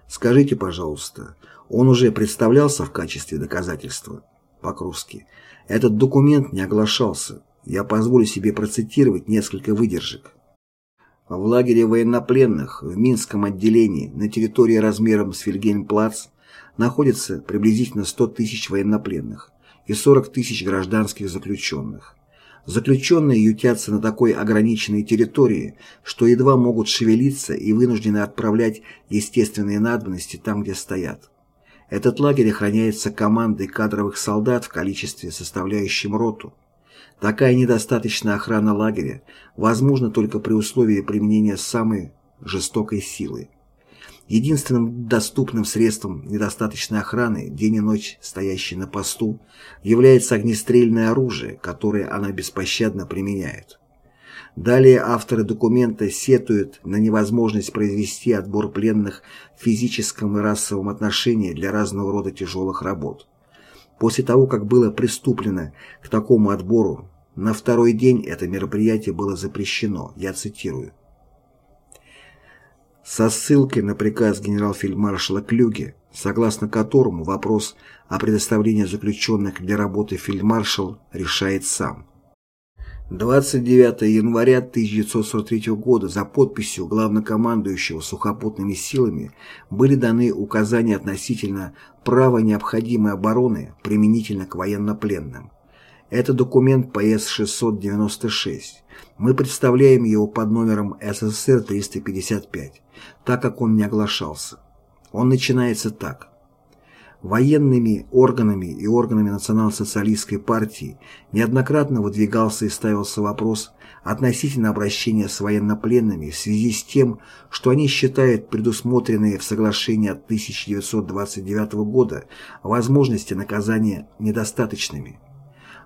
Speaker 1: скажите, пожалуйста, он уже представлялся в качестве доказательства? Покровский. Этот документ не оглашался. Я позволю себе процитировать несколько выдержек. В лагере военнопленных в Минском отделении на территории размером с Вильгельмплац находится приблизительно 100 тысяч военнопленных и 40 тысяч гражданских заключенных. Заключенные ютятся на такой ограниченной территории, что едва могут шевелиться и вынуждены отправлять естественные надобности там, где стоят. Этот лагерь охраняется командой кадровых солдат в количестве, составляющем роту. Такая недостаточная охрана лагеря возможна только при условии применения самой жестокой силы. Единственным доступным средством недостаточной охраны, день и ночь стоящей на посту, является огнестрельное оружие, которое она беспощадно применяет. Далее авторы документа сетуют на невозможность произвести отбор пленных в физическом и расовом отношении для разного рода тяжелых работ. После того, как было приступлено к такому отбору, на второй день это мероприятие было запрещено, я цитирую. Со ссылкой на приказ генерал-фельдмаршала Клюге, согласно которому вопрос о предоставлении заключенных для работы фельдмаршал решает сам. 29 января 1943 года за подписью главнокомандующего сухопутными силами были даны указания относительно права необходимой обороны применительно к военнопленным. Это документ ПС-696. Мы представляем его под номером СССР-355, так как он не оглашался. Он начинается так военными органами и органами национал-социалистской партии неоднократно выдвигался и ставился вопрос относительно обращения с военнопленными в связи с тем, что они считают предусмотренные в соглашении от 1929 года возможности наказания недостаточными.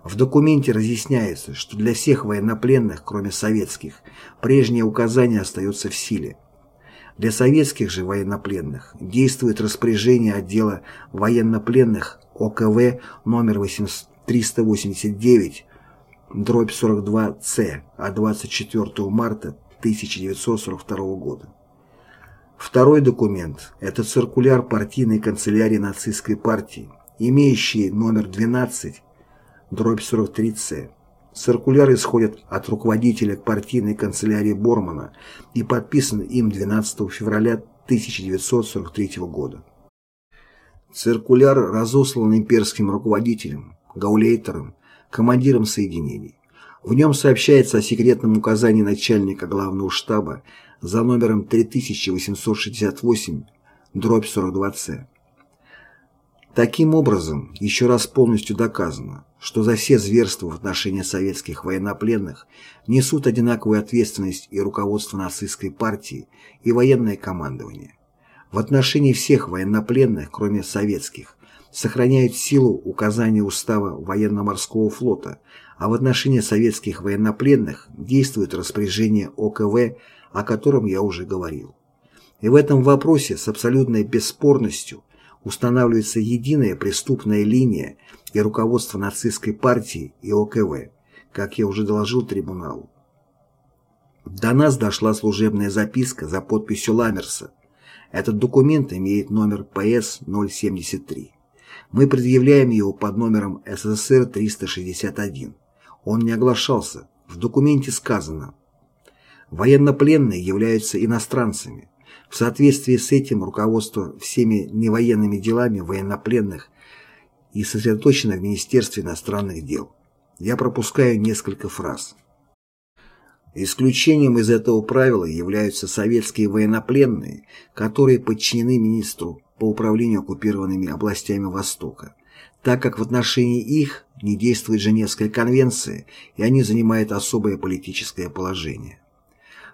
Speaker 1: В документе разъясняется, что для всех военнопленных, кроме советских, прежние указания остаются в силе. Для советских же военнопленных действует распоряжение отдела военнопленных ОКВ номер 389 дробь 42-С от 24 марта 1942 года. Второй документ – это циркуляр партийной канцелярии нацистской партии, имеющий номер 12 дробь 43-С Циркуляр исходит от руководителя партийной канцелярии Бормана и подписан им 12 февраля 1943 года. Циркуляр разослан имперским руководителям, гаулейтерам, командирам соединений. В нем сообщается о секретном указании начальника главного штаба за номером 3868 дробь 42С Таким образом, еще раз полностью доказано, что за все зверства в отношении советских военнопленных несут одинаковую ответственность и руководство нацистской партии, и военное командование. В отношении всех военнопленных, кроме советских, сохраняют силу указания устава военно-морского флота, а в отношении советских военнопленных действует распоряжение ОКВ, о котором я уже говорил. И в этом вопросе с абсолютной бесспорностью – устанавливается единая преступная линия и руководство нацистской партии и ОКВ, как я уже доложил трибуналу. До нас дошла служебная записка за подписью Ламмерса. Этот документ имеет номер ПС-073. Мы предъявляем его под номером СССР-361. Он не оглашался. В документе сказано «Военнопленные являются иностранцами. В соответствии с этим руководство всеми невоенными делами военнопленных и сосредоточено в Министерстве иностранных дел. Я пропускаю несколько фраз. Исключением из этого правила являются советские военнопленные, которые подчинены министру по управлению оккупированными областями Востока, так как в отношении их не действует Женевская конвенция, и они занимают особое политическое положение.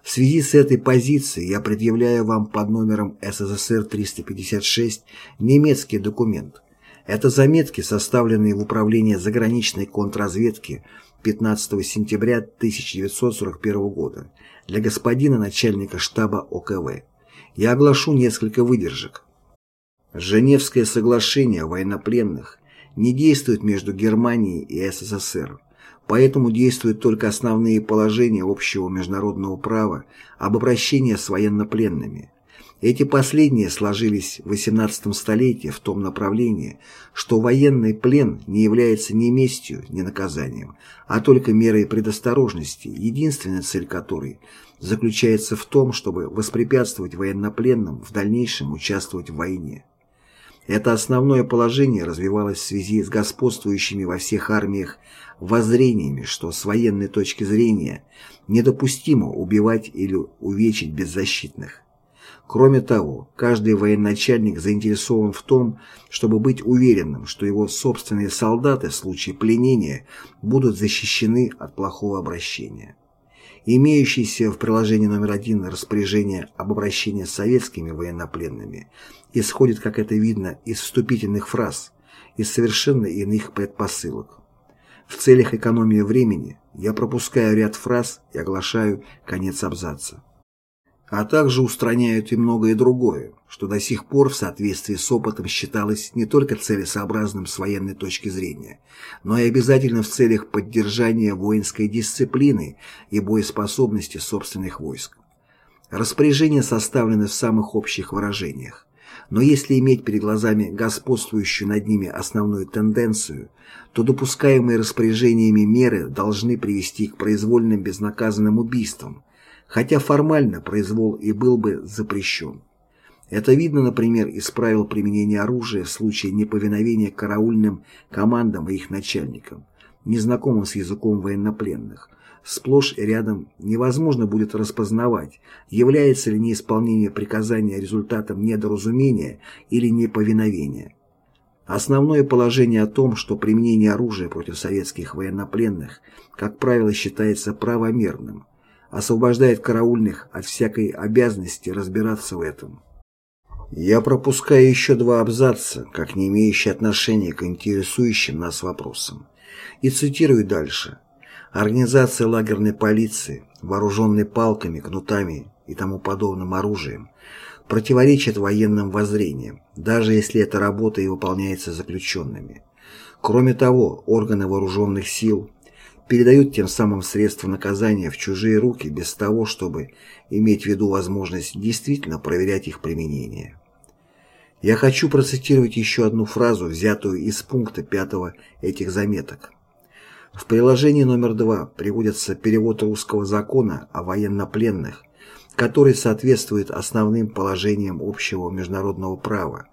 Speaker 1: В связи с этой позицией я предъявляю вам под номером СССР-356 немецкий документ. Это заметки, составленные в Управлении заграничной контрразведки 15 сентября 1941 года для господина начальника штаба ОКВ. Я оглашу несколько выдержек. Женевское соглашение о военнопленных не действует между Германией и СССР, поэтому действуют только основные положения общего международного права об обращении с военнопленными. Эти последние сложились в XVIII столетии в том направлении, что военный плен не является ни местью, ни наказанием, а только мерой предосторожности, единственная цель которой заключается в том, чтобы воспрепятствовать военнопленным в дальнейшем участвовать в войне. Это основное положение развивалось в связи с господствующими во всех армиях воззрениями, что с военной точки зрения недопустимо убивать или увечить беззащитных. Кроме того, каждый военачальник заинтересован в том, чтобы быть уверенным, что его собственные солдаты в случае пленения будут защищены от плохого обращения. Имеющиеся в приложении номер один распоряжение об обращении с советскими военнопленными исходит, как это видно, из вступительных фраз, из совершенно иных предпосылок. В целях экономии времени я пропускаю ряд фраз и оглашаю конец абзаца а также устраняют и многое другое, что до сих пор в соответствии с опытом считалось не только целесообразным с военной точки зрения, но и обязательно в целях поддержания воинской дисциплины и боеспособности собственных войск. Распоряжения составлены в самых общих выражениях, но если иметь перед глазами господствующую над ними основную тенденцию, то допускаемые распоряжениями меры должны привести к произвольным безнаказанным убийствам, хотя формально произвол и был бы запрещен. Это видно, например, из правил применения оружия в случае неповиновения караульным командам и их начальникам, незнакомым с языком военнопленных. Сплошь и рядом невозможно будет распознавать, является ли неисполнение приказания результатом недоразумения или неповиновения. Основное положение о том, что применение оружия против советских военнопленных, как правило, считается правомерным, освобождает караульных от всякой обязанности разбираться в этом. Я пропускаю еще два абзаца, как не имеющие отношения к интересующим нас вопросам, и цитирую дальше. Организация лагерной полиции, вооруженной палками, кнутами и тому подобным оружием, противоречит военным воззрениям, даже если эта работа и выполняется заключенными. Кроме того, органы вооруженных сил передают тем самым средства наказания в чужие руки без того, чтобы иметь в виду возможность действительно проверять их применение. Я хочу процитировать еще одну фразу, взятую из пункта 5 этих заметок. В приложении номер 2 приводится перевод русского закона о военнопленных, который соответствует основным положениям общего международного права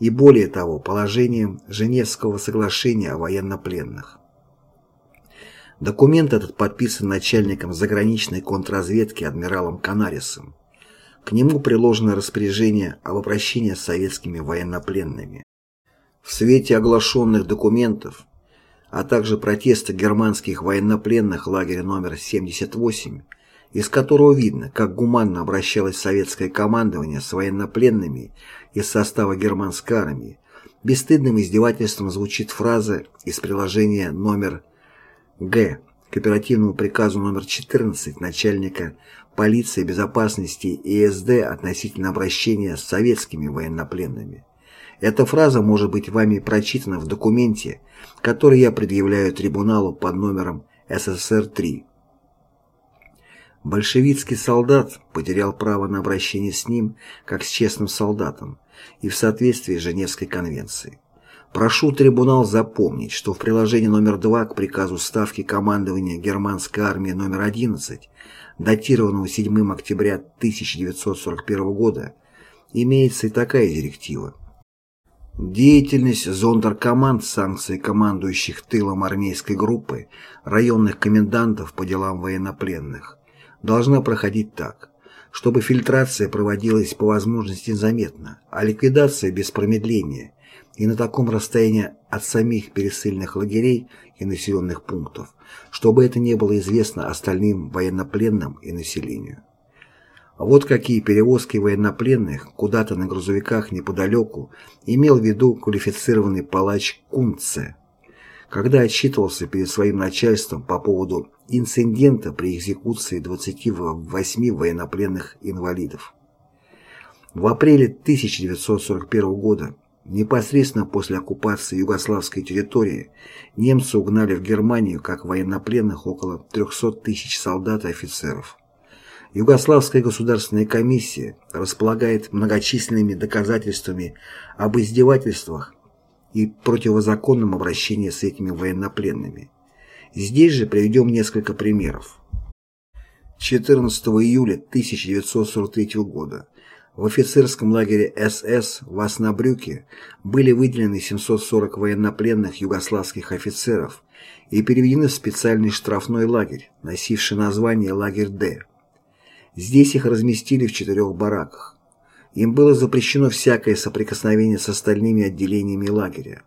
Speaker 1: и более того положениям Женевского соглашения о военнопленных. Документ этот подписан начальником заграничной контрразведки адмиралом Канарисом. К нему приложено распоряжение об обращении с советскими военнопленными. В свете оглашенных документов, а также протеста германских военнопленных лагеря номер 78, из которого видно, как гуманно обращалось советское командование с военнопленными из состава германской армии, бесстыдным издевательством звучит фраза из приложения номер Г. К оперативному приказу номер 14 начальника полиции безопасности ИСД относительно обращения с советскими военнопленными. Эта фраза может быть вами прочитана в документе, который я предъявляю трибуналу под номером СССР-3. Большевистский солдат потерял право на обращение с ним как с честным солдатом и в соответствии с Женевской конвенцией. Прошу трибунал запомнить, что в приложении номер 2 к приказу Ставки командования германской армии номер 11, датированного 7 октября 1941 года, имеется и такая директива. Деятельность зондеркоманд санкций командующих тылом армейской группы районных комендантов по делам военнопленных должна проходить так, чтобы фильтрация проводилась по возможности незаметно, а ликвидация без промедления – и на таком расстоянии от самих пересыльных лагерей и населенных пунктов, чтобы это не было известно остальным военнопленным и населению. Вот какие перевозки военнопленных куда-то на грузовиках неподалеку имел в виду квалифицированный палач Кунце, когда отчитывался перед своим начальством по поводу инцидента при экзекуции 28 военнопленных инвалидов. В апреле 1941 года, непосредственно после оккупации югославской территории, немцы угнали в Германию как военнопленных около 300 тысяч солдат и офицеров. Югославская государственная комиссия располагает многочисленными доказательствами об издевательствах и противозаконном обращении с этими военнопленными. Здесь же приведем несколько примеров. 14 июля 1943 года в офицерском лагере СС в Оснабрюке были выделены 740 военнопленных югославских офицеров и переведены в специальный штрафной лагерь, носивший название «Лагерь Д». Здесь их разместили в четырех бараках. Им было запрещено всякое соприкосновение с остальными отделениями лагеря.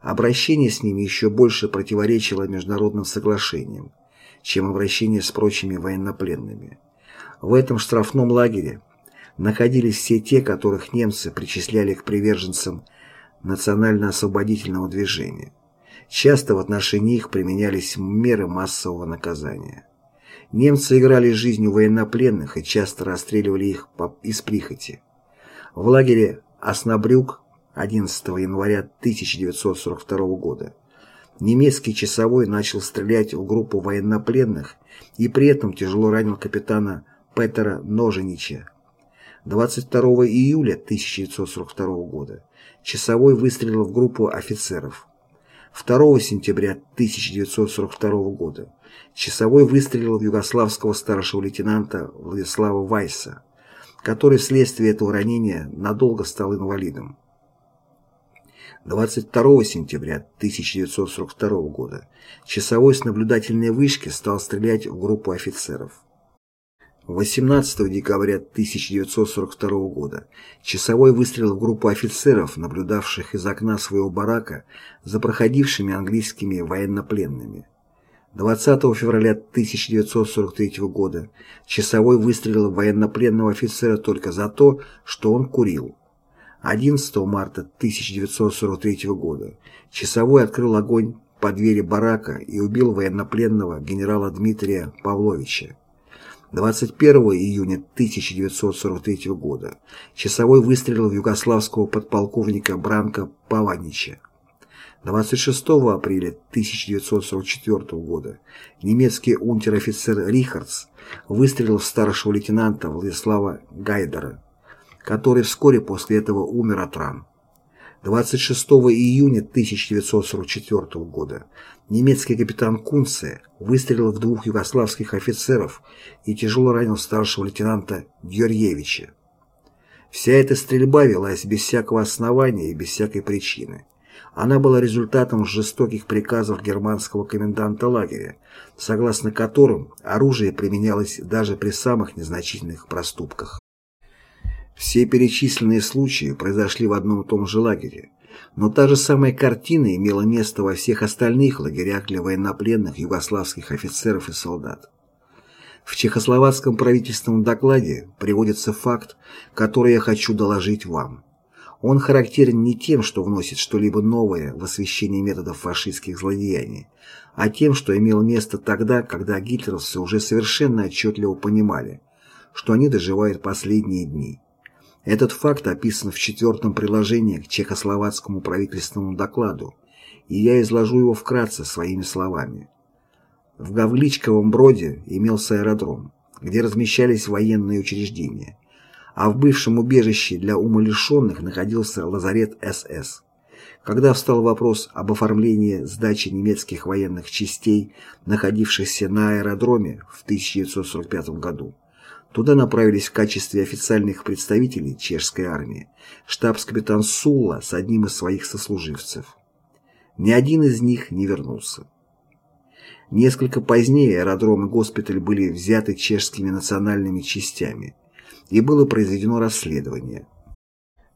Speaker 1: Обращение с ними еще больше противоречило международным соглашениям, чем обращение с прочими военнопленными. В этом штрафном лагере находились все те, которых немцы причисляли к приверженцам национально-освободительного движения. Часто в отношении их применялись меры массового наказания. Немцы играли жизнью военнопленных и часто расстреливали их из прихоти. В лагере Оснабрюк 11 января 1942 года немецкий часовой начал стрелять в группу военнопленных и при этом тяжело ранил капитана Петера Ноженича. 22 июля 1942 года часовой выстрелил в группу офицеров. 2 сентября 1942 года часовой выстрелил в югославского старшего лейтенанта Владислава Вайса, который вследствие этого ранения надолго стал инвалидом. 22 сентября 1942 года часовой с наблюдательной вышки стал стрелять в группу офицеров. 18 декабря 1942 года часовой выстрелил в группу офицеров, наблюдавших из окна своего барака за проходившими английскими военнопленными. 20 февраля 1943 года часовой выстрелил военнопленного офицера только за то, что он курил. 11 марта 1943 года часовой открыл огонь по двери барака и убил военнопленного генерала Дмитрия Павловича. 21 июня 1943 года часовой выстрелил в югославского подполковника Бранка Паванича. 26 апреля 1944 года немецкий унтер-офицер Рихардс выстрелил в старшего лейтенанта Владислава Гайдера который вскоре после этого умер от ран. 26 июня 1944 года немецкий капитан Кунце выстрелил в двух югославских офицеров и тяжело ранил старшего лейтенанта Георгиевича. Вся эта стрельба велась без всякого основания и без всякой причины. Она была результатом жестоких приказов германского коменданта лагеря, согласно которым оружие применялось даже при самых незначительных проступках. Все перечисленные случаи произошли в одном и том же лагере, но та же самая картина имела место во всех остальных лагерях для военнопленных югославских офицеров и солдат. В чехословацком правительственном докладе приводится факт, который я хочу доложить вам. Он характерен не тем, что вносит что-либо новое в освещение методов фашистских злодеяний, а тем, что имело место тогда, когда гитлеровцы уже совершенно отчетливо понимали, что они доживают последние дни. Этот факт описан в четвертом приложении к чехословацкому правительственному докладу, и я изложу его вкратце своими словами. В Гавличковом Броде имелся аэродром, где размещались военные учреждения, а в бывшем убежище для умалишенных находился лазарет СС. Когда встал вопрос об оформлении сдачи немецких военных частей, находившихся на аэродроме в 1945 году, Туда направились в качестве официальных представителей чешской армии штабс-капитан Сулла с одним из своих сослуживцев. Ни один из них не вернулся. Несколько позднее аэродром и госпиталь были взяты чешскими национальными частями, и было произведено расследование.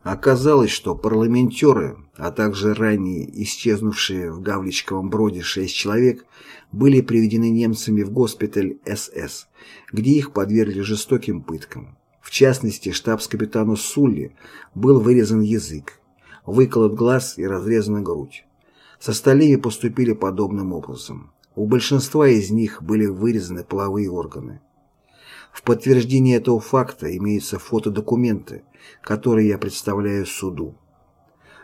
Speaker 1: Оказалось, что парламентеры, а также ранее исчезнувшие в Гавличковом броде шесть человек, были приведены немцами в госпиталь СС, где их подвергли жестоким пыткам. В частности, штабс-капитану Сулли был вырезан язык, выколот глаз и разрезана грудь. С остальными поступили подобным образом. У большинства из них были вырезаны половые органы. В подтверждение этого факта имеются фотодокументы, которые я представляю суду.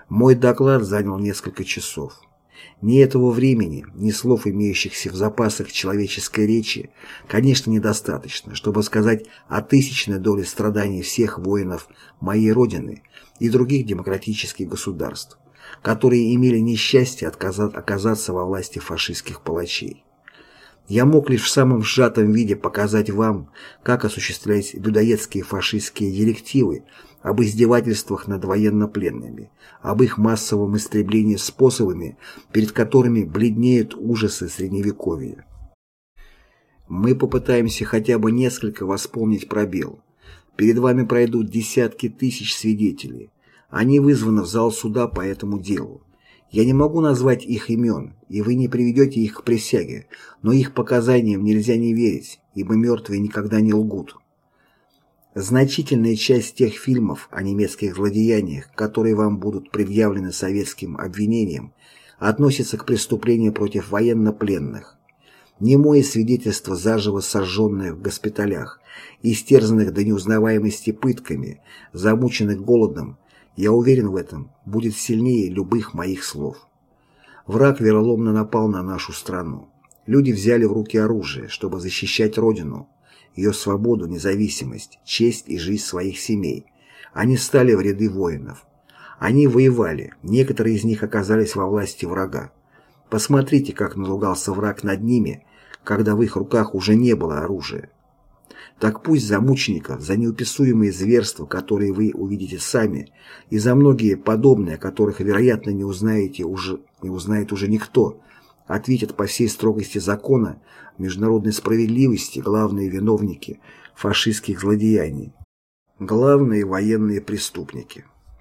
Speaker 1: Мой доклад занял несколько часов. Ни этого времени, ни слов, имеющихся в запасах человеческой речи, конечно, недостаточно, чтобы сказать о тысячной доле страданий всех воинов моей Родины и других демократических государств, которые имели несчастье оказаться во власти фашистских палачей. Я мог лишь в самом сжатом виде показать вам, как осуществлять людоедские фашистские директивы об издевательствах над военнопленными, об их массовом истреблении способами, перед которыми бледнеют ужасы Средневековья. Мы попытаемся хотя бы несколько восполнить пробел. Перед вами пройдут десятки тысяч свидетелей. Они вызваны в зал суда по этому делу. Я не могу назвать их имен, и вы не приведете их к присяге, но их показаниям нельзя не верить, ибо мертвые никогда не лгут. Значительная часть тех фильмов о немецких злодеяниях, которые вам будут предъявлены советским обвинением, относятся к преступлениям против военнопленных. Немое свидетельство заживо сожженное в госпиталях, истерзанных до неузнаваемости пытками, замученных голодом, я уверен в этом, будет сильнее любых моих слов. Враг вероломно напал на нашу страну. Люди взяли в руки оружие, чтобы защищать Родину, ее свободу, независимость, честь и жизнь своих семей. Они стали в ряды воинов. Они воевали, некоторые из них оказались во власти врага. Посмотрите, как надругался враг над ними, когда в их руках уже не было оружия. Так пусть за мучеников, за неуписуемые зверства, которые вы увидите сами, и за многие подобные, которых, вероятно, не узнаете уже, не узнает уже никто, ответят по всей строгости закона, международной справедливости главные виновники фашистских злодеяний, главные военные преступники.